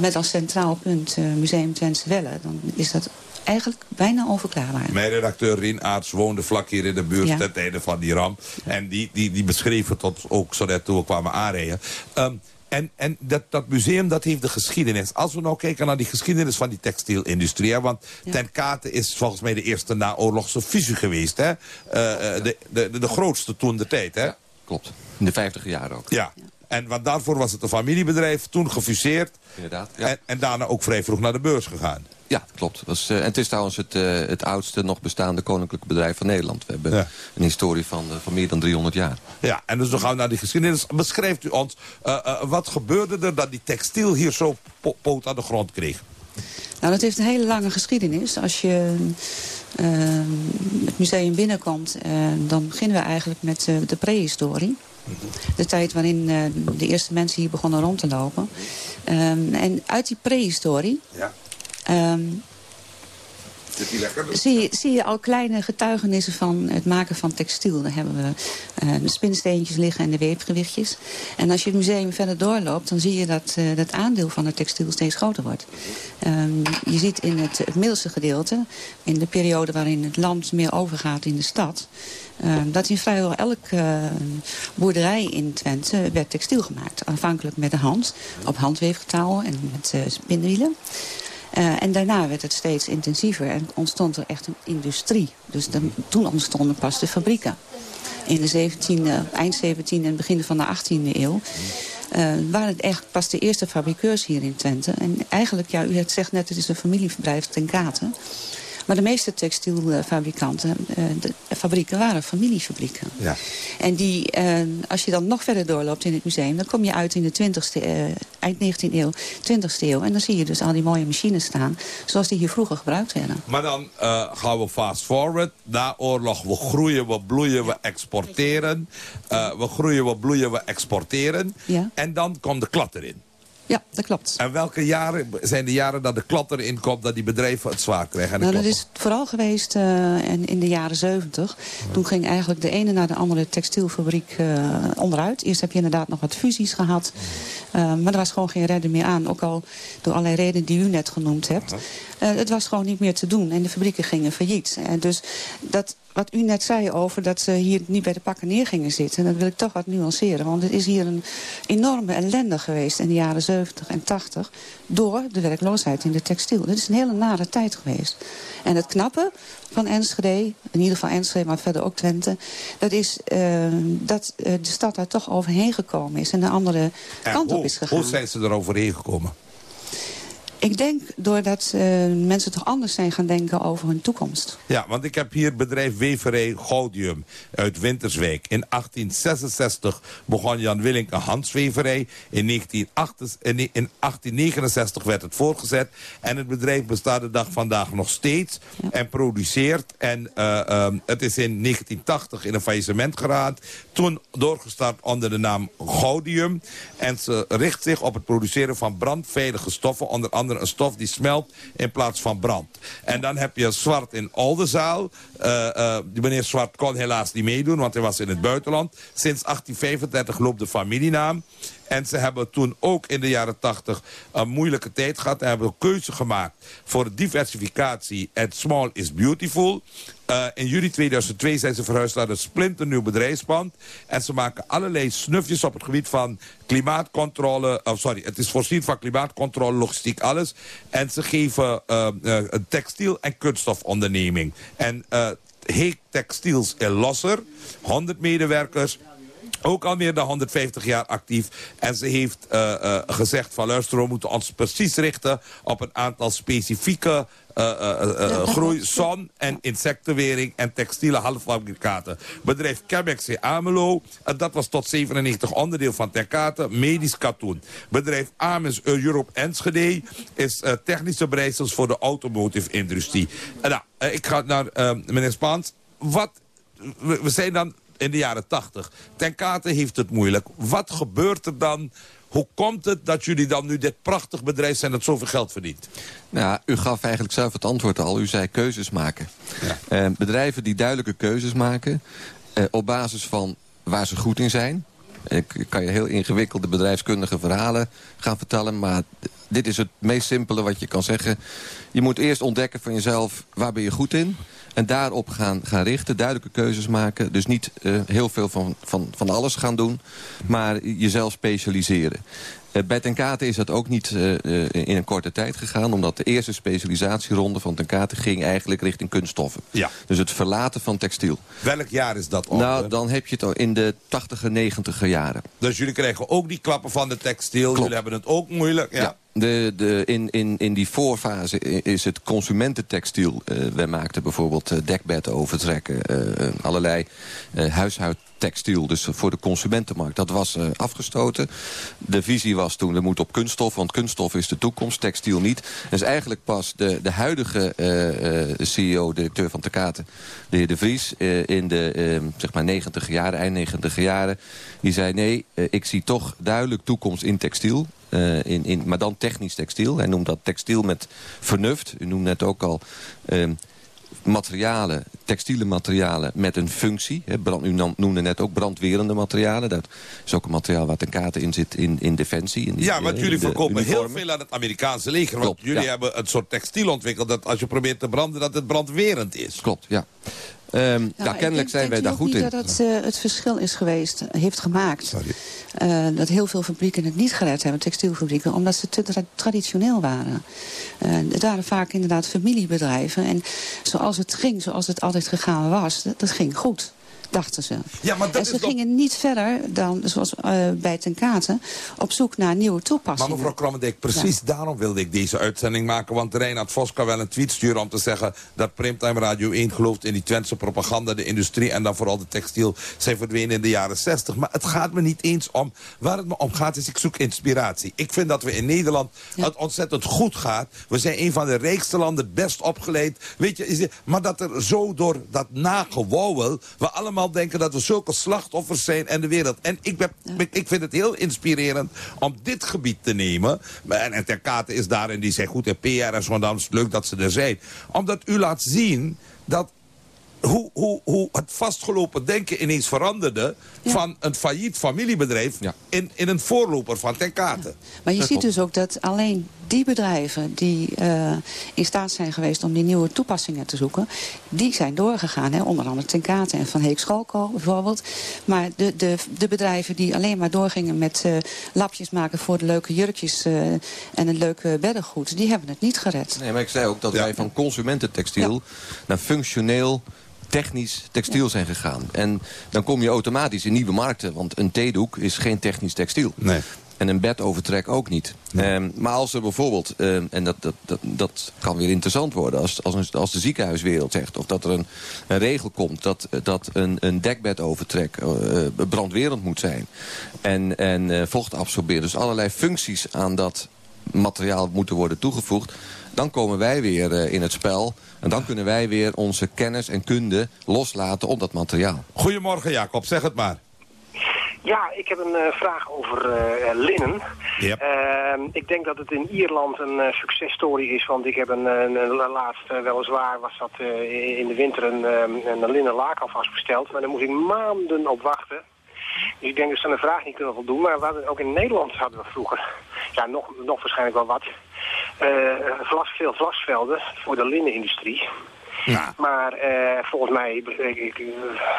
met als centraal punt Museum Twentse Welle. Dan is dat eigenlijk bijna onverklaarbaar. Mijn redacteur Rien Aarts woonde vlak hier in de buurt Ja. ten tijde van die ramp. En die, die, die beschreef het tot ook zo net toen we kwamen aanrijden. Ehm, en en dat, dat museum dat heeft de geschiedenis. Als we nou kijken naar die geschiedenis van die textielindustrie. Hè, want Ten Kate is volgens mij de eerste naoorlogse fusie geweest. Hè? Eh, eh, de, de, de, de grootste toen de tijd. Hè? Klopt. In de vijftiger jaren ook. Ja. En want daarvoor was het een familiebedrijf, toen gefuseerd. Inderdaad. En, en daarna ook vrij vroeg naar de beurs gegaan. Ja, klopt. Het Was, eh, en het is trouwens het, eh, het oudste nog bestaande koninklijke bedrijf van Nederland. We hebben Ja. een historie van, eh, van meer dan 300 jaar. Ja, en dus dan gaan we naar die geschiedenis. Beschrijft u ons, eh, eh, wat gebeurde er dat die textiel hier zo po- poot aan de grond kreeg? Nou, dat heeft een hele lange geschiedenis. Als je eh, het museum binnenkomt, eh, dan beginnen we eigenlijk met eh, de prehistorie. De tijd waarin eh, de eerste mensen hier begonnen rond te lopen. Ehm, en uit die prehistorie Ja. Lekker? zie, je, zie je al kleine getuigenissen van het maken van textiel. Daar hebben we eh, de spinsteentjes liggen en de weepgewichtjes. En als je het museum verder doorloopt, dan zie je dat eh, dat aandeel van het textiel steeds groter wordt. Ehm, je ziet in het, het middelste gedeelte, in de periode waarin het land meer overgaat in de stad... ehm, dat in vrijwel elke eh, boerderij in Twente werd textiel gemaakt. Aanvankelijk met de hand, op handweefgetouwen en met eh, Eh, en daarna werd het steeds intensiever en ontstond er echt een industrie. Dus toen ontstonden pas de fabrieken. In de 17e, eind 17e en begin van de 18e eeuw... eh, waren het echt pas de eerste fabrikeurs hier in Twente. En eigenlijk, ja, u het zegt net, het is een familiebedrijf ten Kate. Maar de meeste textielfabrikanten, eh, de fabrieken waren familiefabrieken. Ja. En die, eh, als je dan nog verder doorloopt in het museum... dan kom je uit in de 20ste, eh, eind 19e eeuw, 20ste eeuw. En dan zie je dus al die mooie machines staan... zoals die hier vroeger gebruikt werden. Maar dan gaan we fast forward. Na oorlog, we groeien, we bloeien, we exporteren. We groeien, we bloeien, we exporteren. Ja. En dan komt de klad erin. Ja, dat klopt. En welke jaren zijn de jaren dat de klad erin komt... dat die bedrijven het zwaar krijgen? Nou, dat is vooral geweest eh, in, in de jaren 70. Toen ging eigenlijk de ene na de andere textielfabriek eh, onderuit. Eerst heb je inderdaad nog wat fusies gehad. Eh, maar er was gewoon geen redden meer aan. Ook al door allerlei redenen die u net genoemd hebt. Eh, het was gewoon niet meer te doen. En de fabrieken gingen failliet. En dus dat, wat u net zei over dat ze hier niet bij de pakken neer gingen zitten... dat wil ik toch wat nuanceren. Want het is hier een enorme ellende geweest in de jaren 70 en 80... door de werkloosheid in de textiel. Dit is een hele nare tijd geweest. En het knappe van Enschede, in ieder geval Enschede, maar verder ook Twente... dat is eh, dat eh, de stad daar toch overheen gekomen is... en een andere kant op hoe, is gegaan. hoe zijn ze er overheen gekomen? Ik denk doordat eh, mensen toch anders zijn gaan denken over hun toekomst. Ja, want ik heb hier bedrijf Weverij Gaudium uit Winterswijk. In 1866 begon Jan Willink een handsweverij. In, 1968 in 1869 werd het voortgezet. En het bedrijf bestaat de dag vandaag nog steeds. En produceert. En eh, ehm, het is in 1980 in een faillissement geraakt. Toen doorgestart onder de naam Gaudium. En ze richt zich op het produceren van brandveilige stoffen. Onder andere een stof die smelt in plaats van brand. En dan heb je zwart in Oldenzaal. Eh, die meneer Zwart kon helaas niet meedoen, want hij was in het buitenland. Sinds 1835 loopt de familienaam. En ze hebben toen ook in de jaren 80 een moeilijke tijd gehad. En hebben een keuze gemaakt voor diversificatie. En small is beautiful. Eh, in juli 2002 zijn ze verhuisd naar een splinternieuw bedrijfspand. En ze maken allerlei snufjes op het gebied van klimaatcontrole. Oh, sorry, het is voorzien van klimaatcontrole, logistiek, alles. En ze geven eh, eh, een textiel- en kunststofonderneming. En Heek Textiels in Losser, 100 medewerkers... Ook al meer dan 150 jaar actief. En ze heeft gezegd van luister, we moeten ons precies richten op een aantal specifieke groei, zon- en insectenwering en textiele halffabrikaten. Bedrijf Chemex in Amelo, en dat was tot 97 onderdeel van Tenkate, medisch katoen. Bedrijf Ames Europe Enschede is technische bereidsels voor de automotive industrie. En nou, ik ga naar meneer Spaans. Wat, we, zijn dan in de jaren 80. Ten Kate heeft het moeilijk. Wat gebeurt er dan? Hoe komt het dat jullie dan nu dit prachtig bedrijf zijn dat zoveel geld verdient? Nou, u gaf eigenlijk zelf het antwoord al. U zei keuzes maken. Ja. Uh, bedrijven die duidelijke keuzes maken... Uh, op basis van waar ze goed in zijn... Ik kan je heel ingewikkelde bedrijfskundige verhalen gaan vertellen... maar dit is het meest simpele wat je kan zeggen. Je moet eerst ontdekken van jezelf, waar ben je goed in... En daarop gaan, gaan richten, duidelijke keuzes maken. Dus niet uh, heel veel van, van, van alles gaan doen, maar jezelf specialiseren. Uh, bij Tenkate is dat ook niet uh, in een korte tijd gegaan... omdat de eerste specialisatieronde van Tenkate ging eigenlijk richting kunststoffen. Ja. Dus het verlaten van textiel. Welk jaar is dat? Nou, dan heb je het al in de 80er, 90er jaren. Dus jullie krijgen ook die klappen van de textiel. Klopt. Jullie hebben het ook moeilijk. Ja. ja. De, de, in, in, in die voorfase is het consumententextiel. Uh, wij maakten bijvoorbeeld uh, dekbedden overtrekken. Uh, allerlei huishoudtextiel, dus voor de consumentenmarkt. Dat was afgestoten. De visie was toen, we moeten op kunststof, want kunststof is de toekomst, textiel niet. Dus eigenlijk pas de, de huidige CEO, directeur van Tecate, de heer De Vries... in de zeg maar 90 jaren, eind 90 jaren, die zei... nee, ik zie toch duidelijk toekomst in textiel. In, in, maar dan technisch textiel. Hij noemt dat textiel met vernuft. U noemt net ook al uh, materialen, textiele materialen met een functie. Hè, brand, u noemde net ook brandwerende materialen. Dat is ook een materiaal waar ten kate in zit in, in defensie. In die, ja, want uh, jullie verkopen uniformen. heel veel aan het Amerikaanse leger. Want Klopt, jullie ja. hebben een soort textiel ontwikkeld... dat als je probeert te branden, dat het brandwerend is. Klopt, ja. Um, Nou, ja, kennelijk zijn wij ik daar denk goed niet in. dat het uh, het verschil is geweest, heeft gemaakt. Uh, dat heel veel fabrieken het niet gered hebben, textielfabrieken, omdat ze te tra traditioneel waren. Uh, het waren vaak inderdaad familiebedrijven. En zoals het ging, zoals het altijd gegaan was, dat, dat ging goed dachten ze. Ja, maar dat en ze gingen niet verder dan, zoals uh, bij Ten Kate, op zoek naar nieuwe Maar toepassingen. mevrouw Krommendijk, precies daarom wilde ik deze uitzending maken. Want Reinhard Vos kan wel een tweet sturen om te zeggen... dat Primetime Radio 1 gelooft in die Twentse propaganda, de industrie... en dan vooral de textiel zijn verdwenen in de jaren 60. Maar het gaat me niet eens om... Waar het me om gaat is, ik zoek inspiratie. Ik vind dat we in Nederland het ontzettend goed gaat. We zijn een van de rijkste landen, best opgeleid. Weet je, maar dat er zo door dat nagewauwel... we allemaal denken dat we zulke slachtoffers zijn en de wereld. En ik, ben, ik, vind het heel inspirerend om dit gebied te nemen. En, en Ter Kate is daar en die zegt goed, en PR en zo, dan is het leuk dat ze er zijn. Omdat u laat zien dat hoe, hoe, hoe het vastgelopen denken ineens veranderde... van een failliet familiebedrijf in, in een voorloper van Ter Kate. Maar je ziet dus ook dat alleen die bedrijven die uh, in staat zijn geweest om die nieuwe toepassingen te zoeken, die zijn doorgegaan. Hè? Onder andere Ten Kate en Van Heek Schalko bijvoorbeeld. Maar de, de, de bedrijven die alleen maar doorgingen met uh, lapjes maken voor de leuke jurkjes uh, en een leuke beddengoed, die hebben het niet gered. Nee, maar ik zei ook dat wij van consumententextiel naar functioneel technisch textiel zijn gegaan. En dan kom je automatisch in nieuwe markten. Want een theedoek is geen technisch textiel. Nee. En een bedovertrek ook niet. Um, maar als er bijvoorbeeld, um, en dat, dat, dat, dat kan weer interessant worden... als, als, een, als de ziekenhuiswereld zegt... of dat er een, een regel komt dat, dat een, een dekbedovertrek uh, brandwerend moet zijn... en, en uh, vocht absorberen. Dus allerlei functies aan dat materiaal moeten worden toegevoegd... dan komen wij weer uh, in het spel... en dan kunnen wij weer onze kennis en kunde loslaten op dat materiaal. Goedemorgen Jacob, zeg het maar. Ja, ik heb een eh, vraag over eh, linnen. Yep. Ehm, ik denk dat het in Ierland een eh, successtory is, want ik heb een, een, een laatst eh, weliswaar was dat eh, in de winter een, ehm, een linnen laak alvast besteld, maar daar moest ik maanden op wachten. Dus ik denk dat ze aan de vraag niet kunnen voldoen, maar we hadden, ook in Nederland hadden we vroeger, ja nog, nog waarschijnlijk wel wat, eh, vlas, veel vlasvelden voor de linnenindustrie. Maar eh, volgens mij, ik,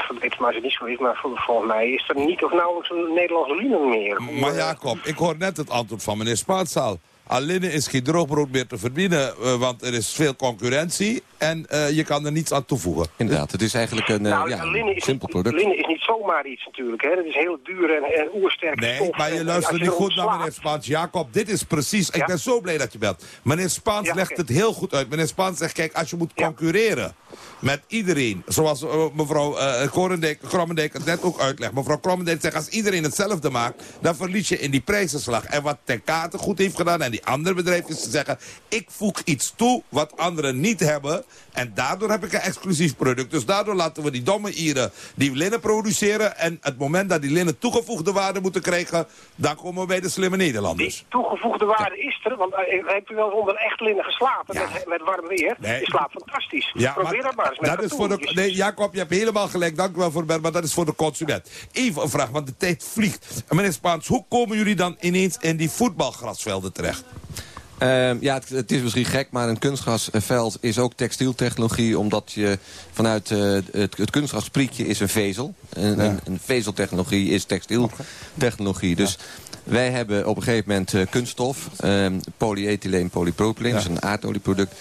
verbeter maar als het niet zo is, maar vol- volgens mij is er niet of nauwelijks een Nederlandse linnen meer. Maar Jacob, ik hoor net het antwoord van meneer Spaansaal. Alleen is geen droogbrood meer te verdienen, eh, want er is veel concurrentie en eh, je kan er niets aan toevoegen. Inderdaad, het is eigenlijk een, eh, Nou, ja, linnen een is, simpel product. linnen is niet zomaar iets natuurlijk. Hè. Dat is heel duur en, en oersterk Nee, stof. maar je luistert niet goed naar meneer Spaans. Jacob, dit is precies... Ik ben zo blij dat je belt. Meneer Spaans Ja, legt het heel goed uit. Meneer Spaans zegt, kijk, als je moet concurreren met iedereen... zoals eh, mevrouw uh, Krommendijk het net ook uitlegt. Mevrouw Krommendijk zegt, als iedereen hetzelfde maakt... dan verlies je in die prijzenslag. En wat Ten Kate goed heeft gedaan en die andere bedrijven... is te zeggen, ik voeg iets toe wat anderen niet hebben... en daardoor heb ik een exclusief product. Dus daardoor laten we die domme Ieren die linnen produceren... en het moment dat die linnen toegevoegde waarde moeten krijgen... dan komen we bij de slimme Nederlanders. Toegevoegde waarde is er, want eh, hebt u wel onder echt linnen geslapen met, met warm weer? Nee. Je slaapt fantastisch. Ja, Probeer dat maar eens met dat is voor de, nee, Jacob, je hebt helemaal gelijk. Dank u wel voor maar dat is voor de consument. Even een vraag, want de tijd vliegt. Meneer Spaans, hoe komen jullie dan ineens in die voetbalgrasvelden terecht? Ehm, ja, het, het is misschien gek, maar een kunstgrasveld is ook textieltechnologie... omdat je vanuit eh, het, het kunstgrasprietje is een vezel. Een, een, een vezeltechnologie is textieltechnologie. Dus wij hebben op een gegeven moment eh, kunststof... ehm polyethyleen, polypropyleen, dus een aardolieproduct...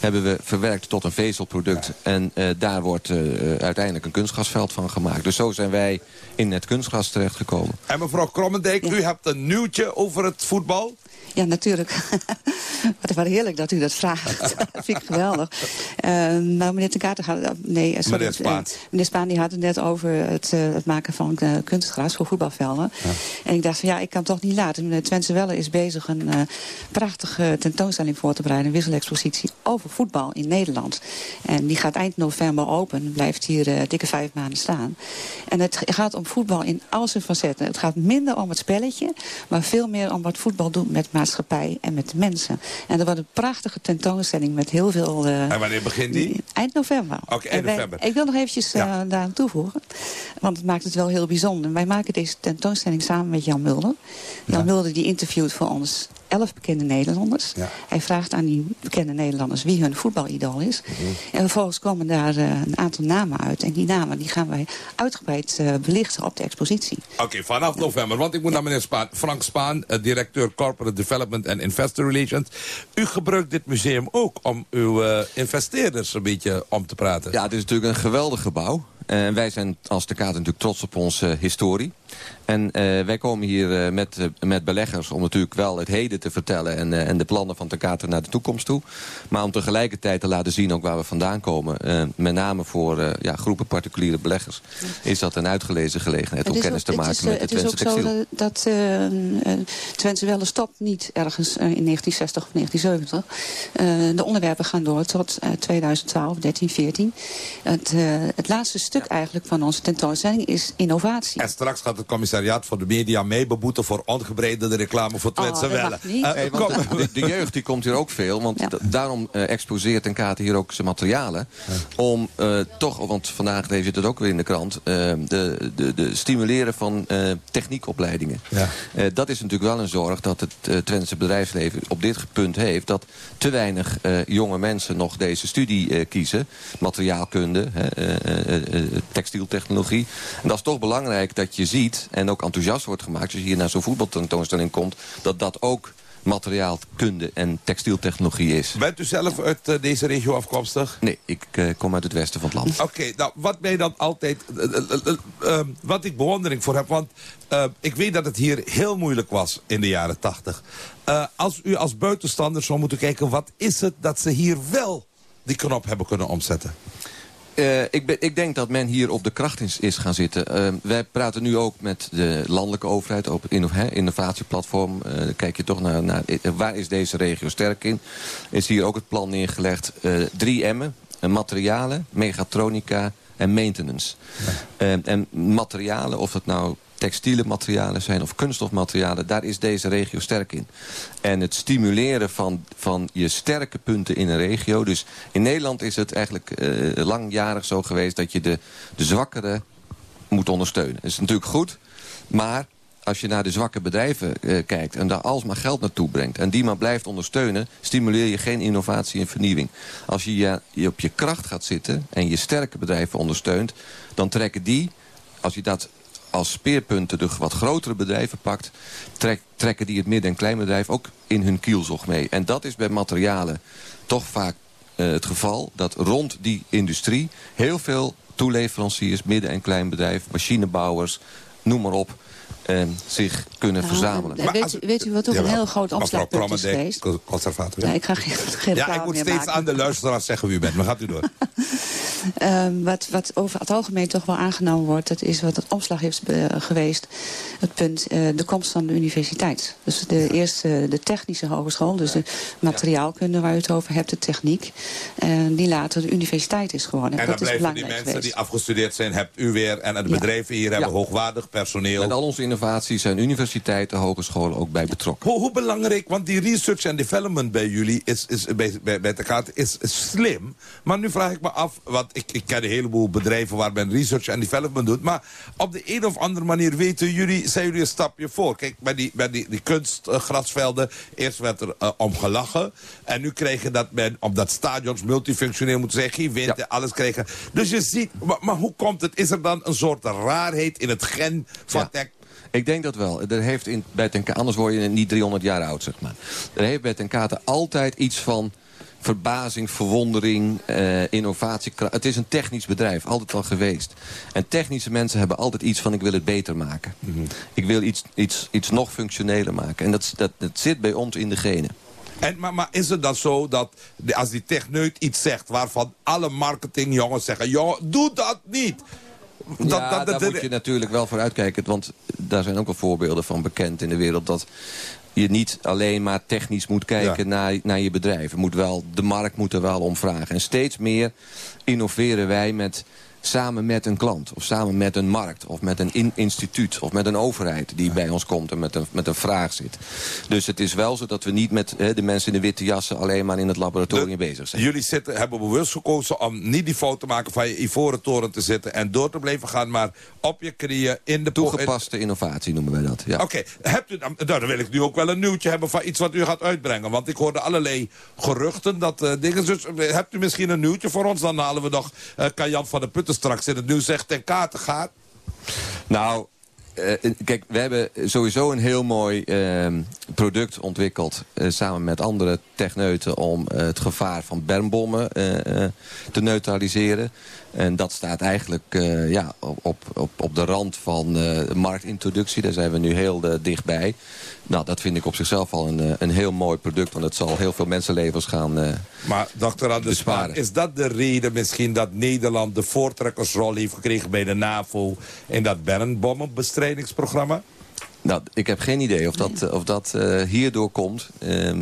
hebben we verwerkt tot een vezelproduct. En eh, daar wordt eh, uiteindelijk een kunstgrasveld van gemaakt. Dus zo zijn wij in het kunstgras terechtgekomen. En mevrouw Krommendijk, u hebt een nieuwtje over het voetbal. Ja, natuurlijk. <laughs> Wat wat heerlijk dat u dat vraagt. <laughs> dat vind ik geweldig. Eh, nou, meneer Ten gaat... Nee, eh, sorry, Meneer Spaan. eh, meneer Spaan die had het net over het, eh, het maken van kunstgras voor voetbalvelden. En ik dacht van ja, ik kan toch niet laten. Meneer Twentse Welle is bezig een prachtige tentoonstelling voor te bereiden. Een wisselexpositie over voetbal in Nederland. En die gaat eind november open. Blijft hier dikke vijf maanden staan. En het gaat om voetbal in al zijn facetten. Het gaat minder om het spelletje, maar veel meer om wat voetbal doet met maatschappij en met de mensen. En er wordt een prachtige tentoonstelling met heel veel... En wanneer begint die? Eind november. Oké, eind wij- november. ik wil nog eventjes eh, daaraan toevoegen. Want het maakt het wel heel bijzonder. Wij maken deze tentoonstelling samen met Jan Mulder. Jan Mulder die interviewt voor ons elf bekende Nederlanders. Hij vraagt aan die bekende Nederlanders wie hun voetbalidool is. Mhm. En vervolgens komen daar eh, een aantal namen uit. En die namen die gaan wij uitgebreid eh, belichten op de expositie. Oké, vanaf november. Want ik moet naar meneer Spaan. Frank Spaan, eh, directeur Corporate Development en Investor Relations. U gebruikt dit museum ook om uw investeerders een beetje om te praten. Ja, het is natuurlijk een geweldig gebouw. En wij zijn als de Kaat natuurlijk trots op onze historie. En eh, wij komen hier eh, met, eh, met beleggers om natuurlijk wel het heden te vertellen... en, eh, en de plannen van de Kater naar de toekomst toe. Maar om tegelijkertijd te laten zien ook waar we vandaan komen. eh, met name voor eh, ja, groepen particuliere beleggers... is dat een uitgelezen gelegenheid om kennis ook- te maken het is, eh, met het Het is Twentse ook zo textiel. dat, dat eh, eh, Twentse Welle stopt niet ergens eh, in 1960 of 1970. Eh, de onderwerpen gaan door tot eh, 2012, 13, 14. Het, eh, het laatste stuk eigenlijk van onze tentoonstelling is innovatie. En straks gaat het commissariaat voor de media mee beboeten... voor ongebreidelde reclame voor Twentse Oh, dat Welle. mag niet. Eh, de, de jeugd die komt hier ook veel. Want da- daarom eh, exposeert en Kater hier ook zijn materialen. Om eh, toch, want vandaag je het ook weer in de krant... de, de, de stimuleren van eh, techniekopleidingen. Eh, dat is natuurlijk wel een zorg dat het uh, Twentse bedrijfsleven op dit punt heeft... dat te weinig eh, jonge mensen nog deze studie eh, kiezen. Materiaalkunde, hè, eh, eh, eh, textieltechnologie. En dat is toch belangrijk dat je ziet en ook enthousiast wordt gemaakt... als je hier naar zo'n voetbaltentoonstelling komt... dat dat ook materiaalkunde en textieltechnologie is. Bent u zelf uit eh, deze regio afkomstig? Nee, ik eh, kom uit het westen van het land. Oké, nou, wat mij dan altijd... eh, eh, eh, eh, wat ik bewondering voor heb, want ik weet dat het hier heel moeilijk was in de jaren tachtig. Als u als buitenstander zou moeten kijken, wat is het dat ze hier wel die knop hebben kunnen omzetten? Eh, ik, ben, ik denk dat men hier op de kracht is, is gaan zitten. Eh, wij praten nu ook met de landelijke overheid op het inno- innovatieplatform. Dan kijk je toch naar, naar waar is deze regio sterk in. Is hier ook het plan neergelegd. drie M'en, materialen, megatronica en maintenance. En materialen, of het nou textiele materialen zijn of kunststofmaterialen... daar is deze regio sterk in. En het stimuleren van, van je sterke punten in een regio... dus in Nederland is het eigenlijk eh, langjarig zo geweest... dat je de, de zwakkere moet ondersteunen. Dat is natuurlijk goed, maar als je naar de zwakke bedrijven eh, kijkt... en daar alsmaar geld naartoe brengt... en die maar blijft ondersteunen... stimuleer je geen innovatie en vernieuwing. Als je, je, je op je kracht gaat zitten... en je sterke bedrijven ondersteunt... dan trekken die, als je dat als speerpunten de wat grotere bedrijven pakt... Trek, trekken die het midden- en kleinbedrijf ook in hun kielzog mee. En dat is bij materialen toch vaak eh, het geval... dat rond die industrie heel veel toeleveranciers... midden- en kleinbedrijf, machinebouwers, noem maar op eh, zich kunnen Nou, verzamelen. en weet, u- weet u wat ook een heel groot opslagpunt is geweest? conservator. Ja, ik ga geen, geen Ja, ik moet steeds maken. aan de luisteraar zeggen wie u bent. Maar gaat u door. <laughs> Ehm, wat, wat over het algemeen toch wel aangenomen wordt... dat is wat het omslag is eh, geweest. Het punt, eh, de komst van de universiteit. Dus de eerste de technische hogeschool, dus de materiaalkunde waar u het over hebt, de techniek. En die later de universiteit is geworden. En dan dat is blijven die mensen geweest. die afgestudeerd zijn, hebt u weer. En de Ja. bedrijven hier hebben Ja. hoogwaardig personeel. Met al onze innovaties zijn universiteiten, hogescholen ook bij betrokken. Hoe, hoe belangrijk, want die research en development bij jullie is, is, bij, bij, bij de kaart is, is slim. Maar nu vraag ik me af, want ik, ik ken een heleboel bedrijven waar men research en development doet. Maar op de een of andere manier weten jullie, zijn jullie een stapje voor. Kijk, bij die, bij die, die kunstgrasvelden, eerst werd er eh, om gelachen. En nu krijg je dat men op dat stadions multifunctioneel moet zijn, geen wind en alles krijgen. Dus je ziet, maar, maar hoe komt het? Is er dan een soort raarheid in het gen van tech? Ik denk dat wel. Er heeft in, bij Ten Kate, anders word je niet 300 jaar oud, zeg maar. Er heeft bij Ten Kate altijd iets van verbazing, verwondering, eh, innovatie. Het is een technisch bedrijf, altijd al geweest. En technische mensen hebben altijd iets van ik wil het beter maken. Ik wil iets, iets, iets nog functioneler maken. En dat, dat, dat zit bij ons in de genen. En, maar, maar is het dan zo dat als die techneut iets zegt... waarvan alle marketingjongens zeggen... joh, doe dat niet. Dat, ja, dat, dat- daar moet je natuurlijk wel voor uitkijken. Want daar zijn ook wel voorbeelden van bekend in de wereld... dat je niet alleen maar technisch moet kijken naar, naar je bedrijf. Moet wel, de markt moet er wel om vragen. En steeds meer innoveren wij met, samen met een klant. Of samen met een markt. Of met een in- instituut. Of met een overheid die bij ons komt en met een, met een vraag zit. Dus het is wel zo dat we niet met de mensen in de witte jassen... alleen maar in het laboratorium bezig zijn. Jullie zitten, hebben bewust gekozen om niet die fout te maken... van je ivoren toren te zitten en door te blijven gaan... maar op je knieën in de... Toegepaste innovatie noemen wij dat, ja. Oké, hebt u dan, nou, dan wil ik nu ook wel een nieuwtje hebben van iets wat u gaat uitbrengen. Want ik hoorde allerlei geruchten dat eh, dingen... Dus, eh, hebt u misschien een nieuwtje voor ons? Dan halen we nog eh Kajan van de Putten straks in het nieuws zegt ten kate gaat. Nou, eh, kijk, we hebben sowieso een heel mooi eh, product ontwikkeld... eh, samen met andere techneuten om eh, het gevaar van bermbommen te neutraliseren. En dat staat eigenlijk eh, ja, op, op, op de rand van eh, marktintroductie. Daar zijn we nu heel eh, dichtbij. Nou, dat vind ik op zichzelf al een, een heel mooi product... want het zal heel veel mensenlevens gaan Maar dokter Anders besparen. is dat de reden misschien dat Nederland de voortrekkersrol heeft gekregen bij de NAVO in dat Bernbommenbestrijdingsprogramma? Nou, ik heb geen idee of dat, of dat eh, hierdoor komt. Eh,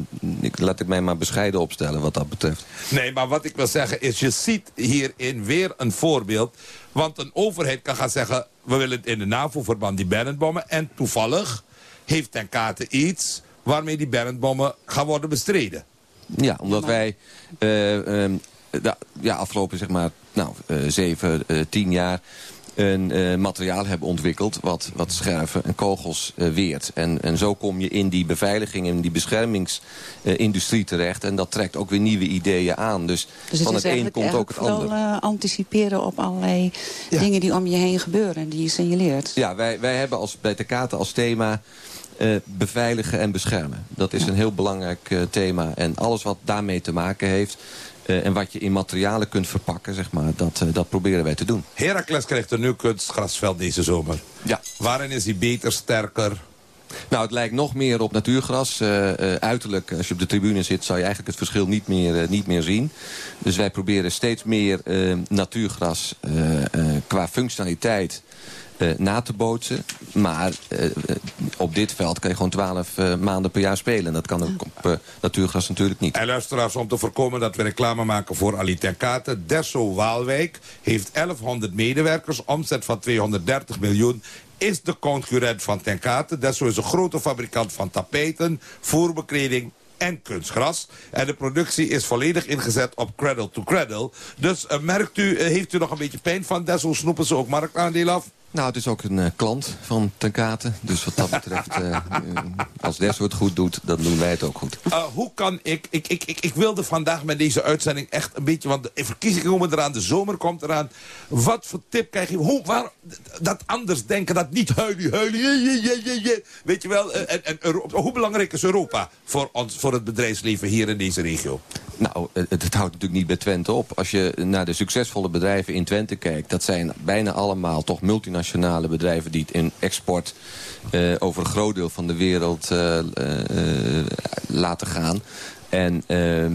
ik, laat ik mij maar bescheiden opstellen wat dat betreft. Nee, maar wat ik wil zeggen is, je ziet hierin weer een voorbeeld. Want een overheid kan gaan zeggen, we willen in de NAVO-verband die Bernbommen. En toevallig heeft ten kate iets waarmee die Bernbommen gaan worden bestreden. Ja, omdat wij eh, ehm, de, ja, afgelopen zeg maar, nou, eh, zeven, tien jaar een eh, materiaal hebben ontwikkeld wat, wat scherven en kogels eh, weert. En, en zo kom je in die beveiliging en die beschermingsindustrie terecht. En dat trekt ook weer nieuwe ideeën aan. Dus, Dus het van het een komt ook eigenlijk het vooral ander. eh, anticiperen op allerlei dingen die om je heen gebeuren en die je signaleert. Ja, wij, wij hebben als, bij Tekate als thema eh, beveiligen en beschermen. Dat is een heel belangrijk eh, thema. En alles wat daarmee te maken heeft... eh, en wat je in materialen kunt verpakken, zeg maar, dat, eh, dat proberen wij te doen. Heracles krijgt een nieuw kunstgrasveld deze zomer. Ja. Waarin is hij beter, sterker? Nou, het lijkt nog meer op natuurgras. Eh, uiterlijk, als je op de tribune zit, zou je eigenlijk het verschil niet meer, niet meer zien. Dus wij proberen steeds meer natuurgras qua functionaliteit eh, na te bootsen. Maar eh, op dit veld kan je gewoon twaalf eh, maanden per jaar spelen. Dat kan ook op natuurgras natuurlijk niet. En luisteraars, om te voorkomen dat we reclame maken voor Ali ten Kate. Derso Waalwijk heeft 1100 medewerkers, omzet van 230 miljoen. is de concurrent van Tenkate. Desso is een grote fabrikant van tapijten, voerbekleding en kunstgras. En de productie is volledig ingezet op cradle to cradle. Dus merkt u, heeft u nog een beetje pijn van Desso? Snoepen ze ook marktaandeel af? Nou, het is ook een eh, klant van Tenkate. Dus wat dat betreft, eh, eh, als Desso het goed doet, dan doen wij het ook goed. Hoe kan ik, ik, ik, ik... Ik wilde vandaag met deze uitzending echt een beetje... Want de verkiezingen komen eraan, de zomer komt eraan. Wat voor tip krijg je? Hoe, waar, dat anders denken, dat niet huilen, huilen. Je, je, je. Weet je wel, en, en, hoe belangrijk is Europa voor, ons, voor het bedrijfsleven hier in deze regio? Nou, het, houdt natuurlijk niet bij Twente op. Als je naar de succesvolle bedrijven in Twente kijkt... dat zijn bijna allemaal toch multinationale bedrijven... die in export uh, over een groot deel van de wereld uh, uh, laten gaan. En uh,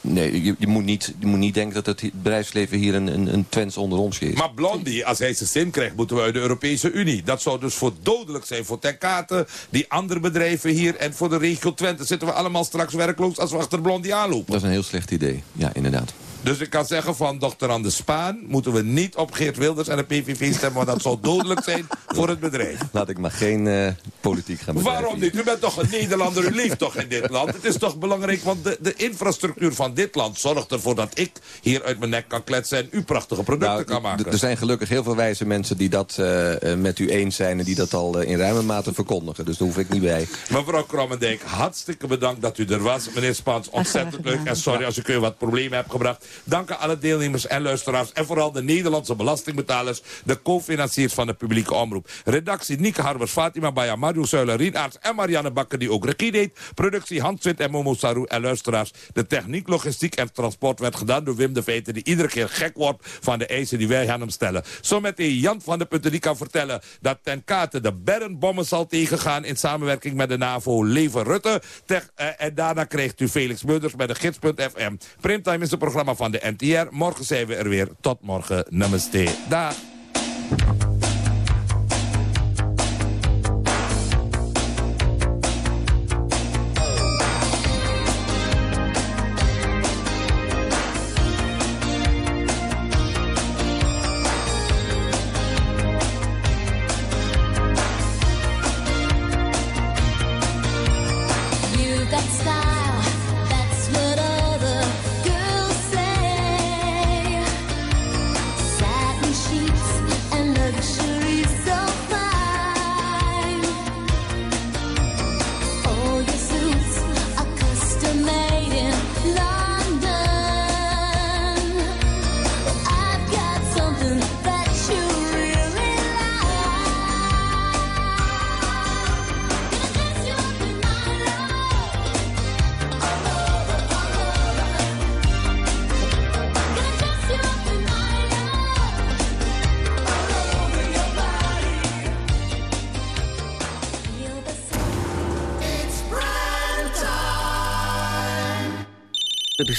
nee, je, je, moet niet, je moet niet denken dat het bedrijfsleven hier een, een, een Twents onder ons is. Maar Blondie, als hij zijn zin krijgt, moeten we uit de Europese Unie. Dat zou dus voor dodelijk zijn voor Tenkate, die andere bedrijven hier... en voor de regio Twente zitten we allemaal straks werkloos als we achter Blondie aanlopen. Dat is een heel slecht idee, ja, inderdaad. Dus ik kan zeggen van dokter Aan de Spaan... moeten we niet op Geert Wilders en de PVV stemmen... want dat zou dodelijk zijn voor het bedrijf. Laat ik maar geen uh, politiek gaan bedrijven. Waarom niet? U bent toch een Nederlander, u leeft toch in dit land? Het is toch belangrijk, want de, de infrastructuur van dit land... zorgt ervoor dat ik hier uit mijn nek kan kletsen... en u prachtige producten nou, kan maken. Er zijn gelukkig heel veel wijze mensen die dat uh, met u eens zijn... en die dat al uh, in ruime mate verkondigen. Dus daar hoef ik niet bij. Mevrouw Krommendijk, hartstikke bedankt dat u er was. Meneer Spans, ontzettend leuk. En sorry als ik u wat problemen heb gebracht. Dank aan alle deelnemers en luisteraars... en vooral de Nederlandse belastingbetalers... de co-financiers van de publieke omroep. Redactie Nieke Harbers, Fatima Baya, Mario Zuiler, Rienarts en Marianne Bakker... die ook regie deed. Productie Hans Wit en Momo Saru en luisteraars. De techniek, logistiek en transport werd gedaan door Wim de Veeten... die iedere keer gek wordt van de eisen die wij aan hem stellen. Zometeen Jan van der Putten die kan vertellen... dat ten kate de Bernbommen zal tegengaan... in samenwerking met de NAVO Leven Rutte. Eh, en daarna krijgt u Felix Meurders bij de gids.fm. Primtime is het programma van de NTR. Morgen zijn we er weer. Tot morgen. Namaste. Dag.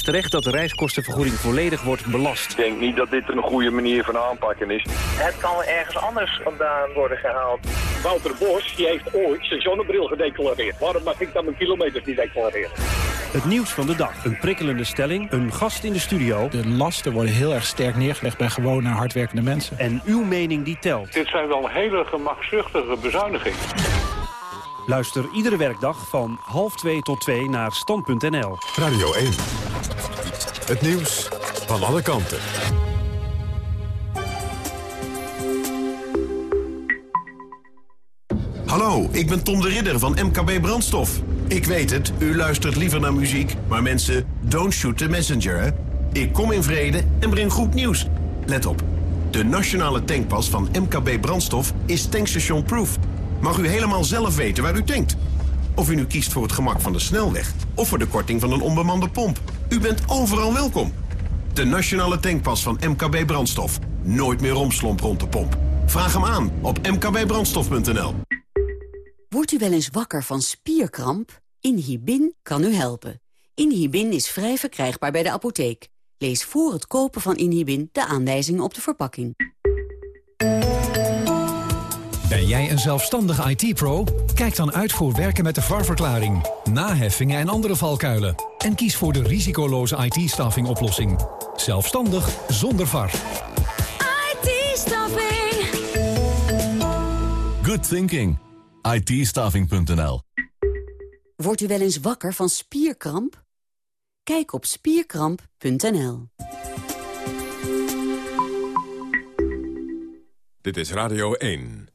Terecht dat de reiskostenvergoeding volledig wordt belast. Ik denk niet dat dit een goede manier van aanpakken is. Het kan ergens anders vandaan worden gehaald. Wouter Bos die heeft ooit zijn zonnebril gedeclareerd. Waarom mag ik dan mijn kilometers niet declareren? Het nieuws van de dag. Een prikkelende stelling. Een gast in de studio. De lasten worden heel erg sterk neergelegd bij gewone hardwerkende mensen. En uw mening die telt. Dit zijn wel hele gemakzuchtige bezuinigingen. Luister iedere werkdag van half 2 tot 2 naar stand.nl. Radio 1. Het nieuws van alle kanten. Hallo, ik ben Tom de Ridder van MKB Brandstof. Ik weet het, u luistert liever naar muziek, maar mensen, don't shoot the messenger, hè? Ik kom in vrede en breng goed nieuws. Let op, de nationale tankpas van MKB Brandstof is tankstation proof. Mag u helemaal zelf weten waar u tankt. Of u nu kiest voor het gemak van de snelweg of voor de korting van een onbemande pomp. U bent overal welkom. De nationale tankpas van MKB Brandstof. Nooit meer romslomp rond de pomp. Vraag hem aan op mkbbrandstof.nl. Wordt u wel eens wakker van spierkramp? Inhibin kan u helpen. Inhibin is vrij verkrijgbaar bij de apotheek. Lees voor het kopen van Inhibin de aanwijzingen op de verpakking. Ben jij een zelfstandige IT-pro? Kijk dan uit voor werken met de VAR-verklaring, naheffingen en andere valkuilen. En kies voor de risicoloze IT-staffing oplossing. Zelfstandig zonder VAR. IT-staffing. Good thinking. ITstaving.nl Wordt u wel eens wakker van spierkramp? Kijk op spierkramp.nl. Dit is Radio 1.